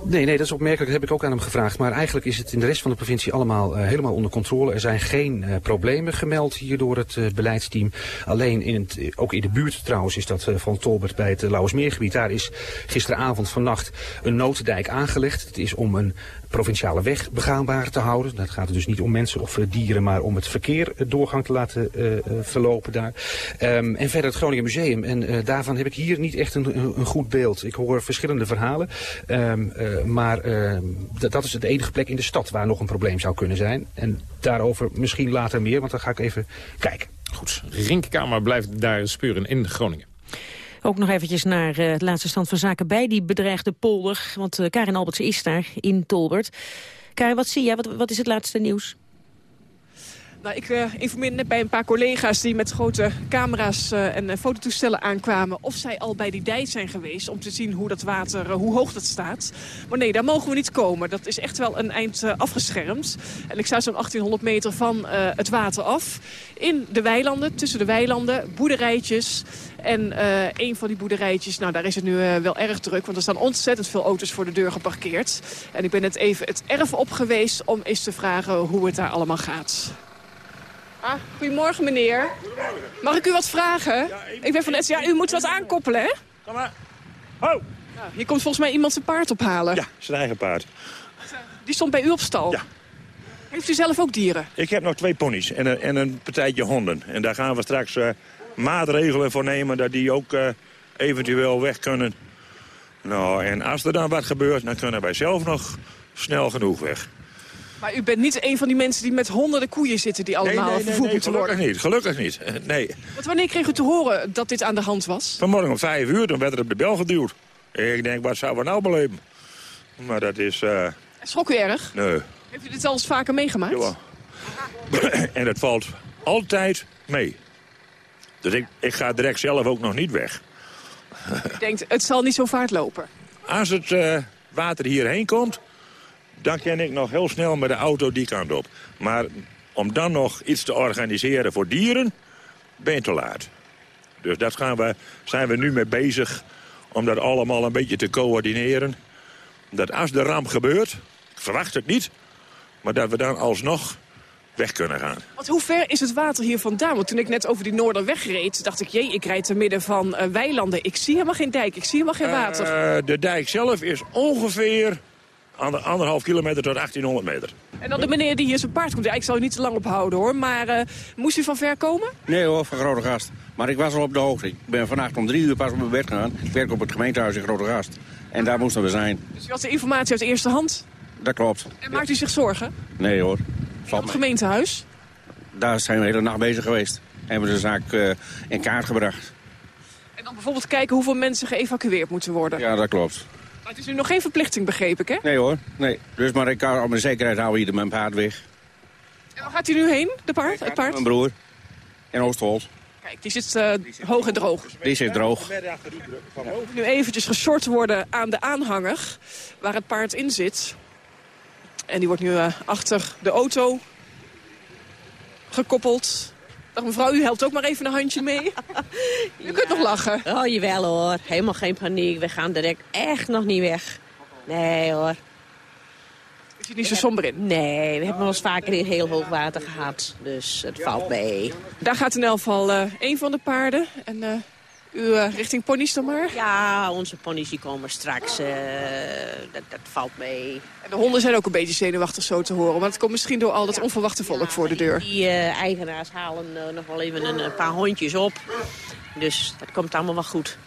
Nee, nee, dat is opmerkelijk. Dat heb ik ook aan hem gevraagd. Maar eigenlijk is het in de rest van de provincie allemaal uh, helemaal onder controle. Er zijn geen uh, problemen gemeld hier door het uh, beleidsteam. Alleen in het, ook in de buurt trouwens is dat van Tolbert bij het Lauwersmeergebied. Daar is gisteravond vannacht een nooddijk aangelegd. Het is om een provinciale weg begaanbaar te houden. Dat gaat dus niet om mensen of dieren, maar om het verkeer doorgang te laten uh, verlopen daar. Um, en verder het Groningen Museum. En daarvan heb ik hier niet echt een, een, goed beeld. Ik hoor verschillende verhalen. Uh, maar ehm, dat is de enige plek in de stad waar nog een probleem zou kunnen zijn. En daarover misschien later meer, want dan ga ik even kijken. Goed, Rinkkamer blijft daar speuren in Groningen. Ook nog eventjes naar uh, het laatste stand van zaken bij die bedreigde polder. Want uh, Karin Alberts is daar in Tolbert. Karin, wat zie jij? Wat, wat is het laatste nieuws? Nou, ik uh, informeerde net bij een paar collega's die met grote camera's uh, en uh, fototoestellen aankwamen... of zij al bij die dijk zijn geweest om te zien hoe dat water, hoe hoog dat staat. Maar nee, daar mogen we niet komen. Dat is echt wel een eind afgeschermd. En ik sta zo'n 1800 meter van het water af. In de weilanden, tussen de weilanden, boerderijtjes. En een van die boerderijtjes, nou daar is het nu wel erg druk... want er staan ontzettend veel auto's voor de deur geparkeerd. En ik ben net even het erf op geweest om eens te vragen hoe het daar allemaal gaat. Ah, goedemorgen meneer. Mag ik u wat vragen? ik ben van de Ja, u moet wat aankoppelen, hè? Kom maar. Ho! Ja, hier komt volgens mij iemand zijn paard ophalen. Ja, zijn eigen paard. Die stond bij u op stal? Ja. Heeft u zelf ook dieren? Ik heb nog twee ponies en een, en een partijtje honden. En daar gaan we straks uh, maatregelen voor nemen dat die ook uh, eventueel weg kunnen. Nou, en als er dan wat gebeurt, dan kunnen wij zelf nog snel genoeg weg. Maar u bent niet een van die mensen die met honderden koeien zitten... die allemaal nee, nee, vervoerd nee, moeten worden? Niet, gelukkig niet, nee. Want wanneer kreeg u te horen dat dit aan de hand was? Vanmorgen om vijf uur, dan werd er op de bel geduwd. ik denk, wat zouden we nou beleven? Maar dat is... Uh... Schrok u erg? Nee. Heeft u dit al eens vaker meegemaakt? Ja. *clears throat* en het valt altijd mee. Dus ik, ik ga direct zelf ook nog niet weg. U denkt, het zal niet zo vaart lopen? Als het uh, water hierheen komt, dan ken ik nog heel snel met de auto die kant op. Maar om dan nog iets te organiseren voor dieren, ben je te laat. Dus gaan we, zijn we nu mee bezig om dat allemaal een beetje te coördineren. Dat als de ramp gebeurt, ik verwacht het niet... maar dat we dan alsnog weg kunnen gaan. Want hoe ver is het water hier vandaan? Want toen ik net over die Noorderweg reed, dacht ik... jee, ik rijd te midden van uh, weilanden. Ik zie helemaal geen dijk, ik zie helemaal geen water. Uh, de dijk zelf is ongeveer anderhalf kilometer tot 1800 meter. En dan de meneer die hier zijn paard komt. Ja, ik zal u niet te lang ophouden hoor. Maar uh, moest u van ver komen? Nee hoor, van Grote Gast. Maar ik was al op de hoogte. Ik ben vannacht om drie uur pas op mijn bed gegaan. Ik werk op het gemeentehuis in Grote Gast. En daar moesten we zijn. Dus u had de informatie uit eerste hand? dat klopt. En maakt u zich zorgen? Nee hoor. Van het gemeentehuis? Daar zijn we de hele nacht bezig geweest. Hebben we de zaak uh, in kaart gebracht. En dan bijvoorbeeld kijken hoeveel mensen geëvacueerd moeten worden? Ja, dat klopt. Maar het is nu nog geen verplichting, begreep ik, hè? Nee hoor, nee. Dus maar ik kan op mijn zekerheid houden hier mijn paard weg. En waar gaat hij nu heen, de paard, het paard? Mijn broer. In Oostholt. Kijk, die zit uh, hoog en droog. Die zit droog. Nu eventjes geshort worden aan de aanhanger waar het paard in zit. En die wordt nu uh, achter de auto gekoppeld. Dag mevrouw, u helpt ook maar even een handje mee. *laughs* U kunt nog lachen. Oh, jawel hoor. Helemaal geen paniek. We gaan direct echt nog niet weg. Nee hoor. Is het niet zo somber in? Nee, we hebben wel eens vaker in heel hoog water gehad. Dus het valt mee. Daar gaat in elk geval uh, één van de paarden. En uh, u uh, richting ponies dan maar? Ja, onze ponies die komen straks. dat, dat valt mee. En de honden zijn ook een beetje zenuwachtig zo te horen. Maar het komt misschien door al dat onverwachte volk voor de deur. Die eigenaars halen nog wel even een, een, paar hondjes op. Dus dat komt allemaal wel goed.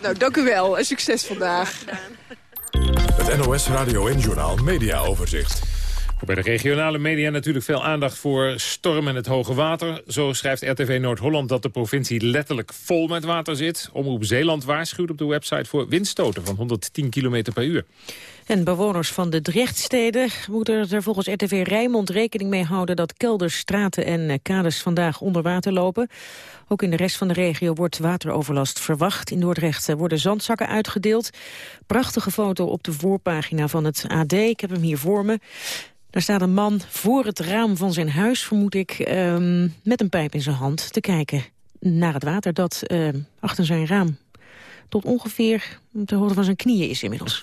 Nou, dank u wel en succes vandaag. Het NOS Radio en Journaal Media Overzicht. Bij de regionale media natuurlijk veel aandacht voor storm en het hoge water. Zo schrijft RTV Noord-Holland dat de provincie letterlijk vol met water zit. Omroep Zeeland waarschuwt op de website voor windstoten van 110 km per uur. En bewoners van de Drechtsteden moeten er volgens RTV Rijnmond rekening mee houden dat kelders, straten en kades vandaag onder water lopen. Ook in de rest van de regio wordt wateroverlast verwacht. In Dordrecht worden zandzakken uitgedeeld. Prachtige foto op de voorpagina van het AD. Ik heb hem hier voor me. Daar staat een man voor het raam van zijn huis, vermoed ik, um, met een pijp in zijn hand te kijken naar het water dat uh, achter zijn raam tot ongeveer ter hoogte van zijn knieën is inmiddels.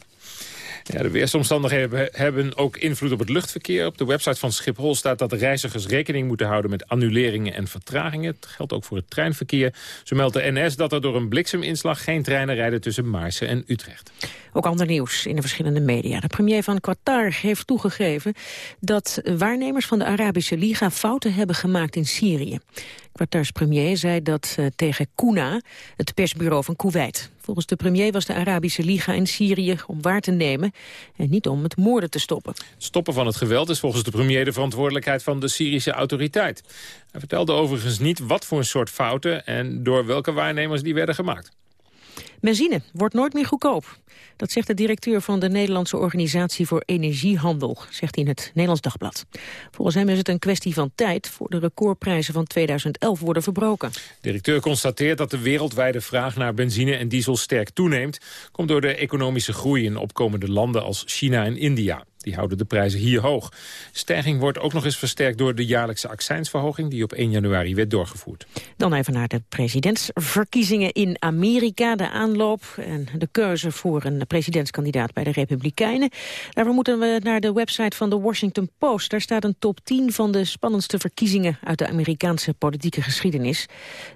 Ja, de weersomstandigheden hebben ook invloed op het luchtverkeer. Op de website van Schiphol staat dat reizigers rekening moeten houden met annuleringen en vertragingen. Het geldt ook voor het treinverkeer. Zo meldt de NS dat er door een blikseminslag geen treinen rijden tussen Maarsen en Utrecht. Ook ander nieuws in de verschillende media. De premier van Qatar heeft toegegeven dat waarnemers van de Arabische Liga fouten hebben gemaakt in Syrië. Qatars premier zei dat uh, tegen Kuna, het persbureau van Kuwait. Volgens de premier was de Arabische Liga in Syrië om waar te nemen... en niet om het moorden te stoppen. Het stoppen van het geweld is volgens de premier de verantwoordelijkheid van de Syrische autoriteit. Hij vertelde overigens niet wat voor een soort fouten... en door welke waarnemers die werden gemaakt. Benzine wordt nooit meer goedkoop. Dat zegt de directeur van de Nederlandse Organisatie voor Energiehandel, zegt hij in het Nederlands Dagblad. Volgens hem is het een kwestie van tijd voor de recordprijzen van 2011 worden verbroken. De directeur constateert dat de wereldwijde vraag naar benzine en diesel sterk toeneemt. Komt door de economische groei in opkomende landen als China en India. Die houden de prijzen hier hoog. Stijging wordt ook nog eens versterkt door de jaarlijkse accijnsverhoging... die op 1 januari werd doorgevoerd. Dan even naar de presidentsverkiezingen in Amerika. De aanloop en de keuze voor een presidentskandidaat bij de Republikeinen. Daarvoor moeten we naar de website van de Washington Post. Daar staat een top 10 van de spannendste verkiezingen... uit de Amerikaanse politieke geschiedenis.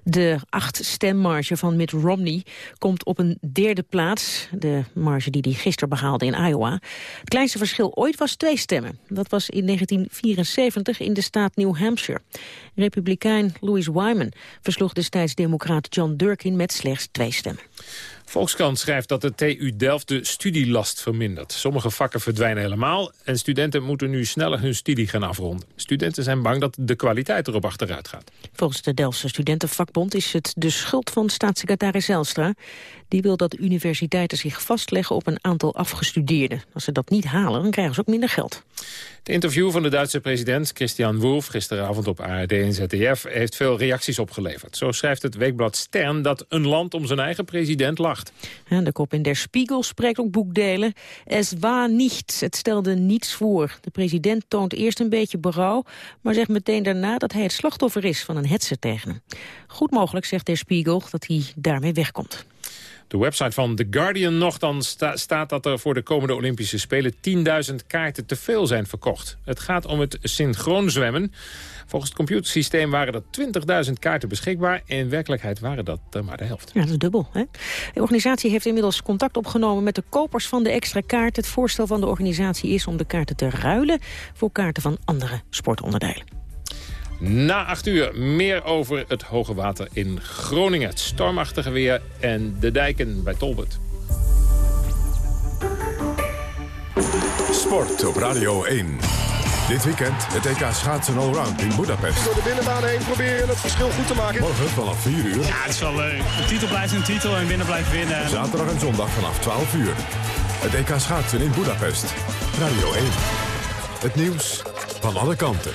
De acht stemmarge van Mitt Romney komt op een derde plaats. De marge die hij gisteren behaalde in Iowa. Het kleinste verschil ooit was twee stemmen. Dat was in 1974 in de staat New Hampshire. Republikein Louis Wyman versloeg destijds democraat John Durkin met slechts twee stemmen. Volkskrant schrijft dat de TU Delft de studielast vermindert. Sommige vakken verdwijnen helemaal en studenten moeten nu sneller hun studie gaan afronden. Studenten zijn bang dat de kwaliteit erop achteruit gaat. Volgens de Delftse Studentenvakbond is het de schuld van staatssecretaris Zelstra. Die wil dat universiteiten zich vastleggen op een aantal afgestudeerden. Als ze dat niet halen, dan krijgen ze ook minder geld. Het interview van de Duitse president Christian Wolff gisteravond op ARD en ZDF heeft veel reacties opgeleverd. Zo schrijft het weekblad Stern dat een land om zijn eigen president lacht. de kop in Der Spiegel spreekt ook boekdelen. Es war niets, het stelde niets voor. De president toont eerst een beetje berouw, maar zegt meteen daarna dat hij het slachtoffer is van een hetze tegen hem. Goed mogelijk, zegt Der Spiegel, dat hij daarmee wegkomt de website van The Guardian nog, dan staat dat er voor de komende Olympische Spelen 10.000 kaarten te veel zijn verkocht. Het gaat om het synchroon zwemmen. Volgens het computersysteem waren er 20.000 kaarten beschikbaar. In werkelijkheid waren dat maar de helft. Ja, dat is dubbel. Hè? De organisatie heeft inmiddels contact opgenomen met de kopers van de extra kaart. Het voorstel van de organisatie is om de kaarten te ruilen voor kaarten van andere sportonderdelen. Na acht uur meer over het hoge water in Groningen. Het stormachtige weer en de dijken bij Tolbert. Sport op Radio 1. Dit weekend het EK schaatsen allround in Budapest. Door de binnenbaan heen proberen het verschil goed te maken. Morgen vanaf 4 uur. Ja, het is wel leuk. De titel blijft een titel en winnen blijft winnen. Zaterdag en zondag vanaf 12 uur. Het EK schaatsen in Budapest. Radio 1. Het nieuws van alle kanten.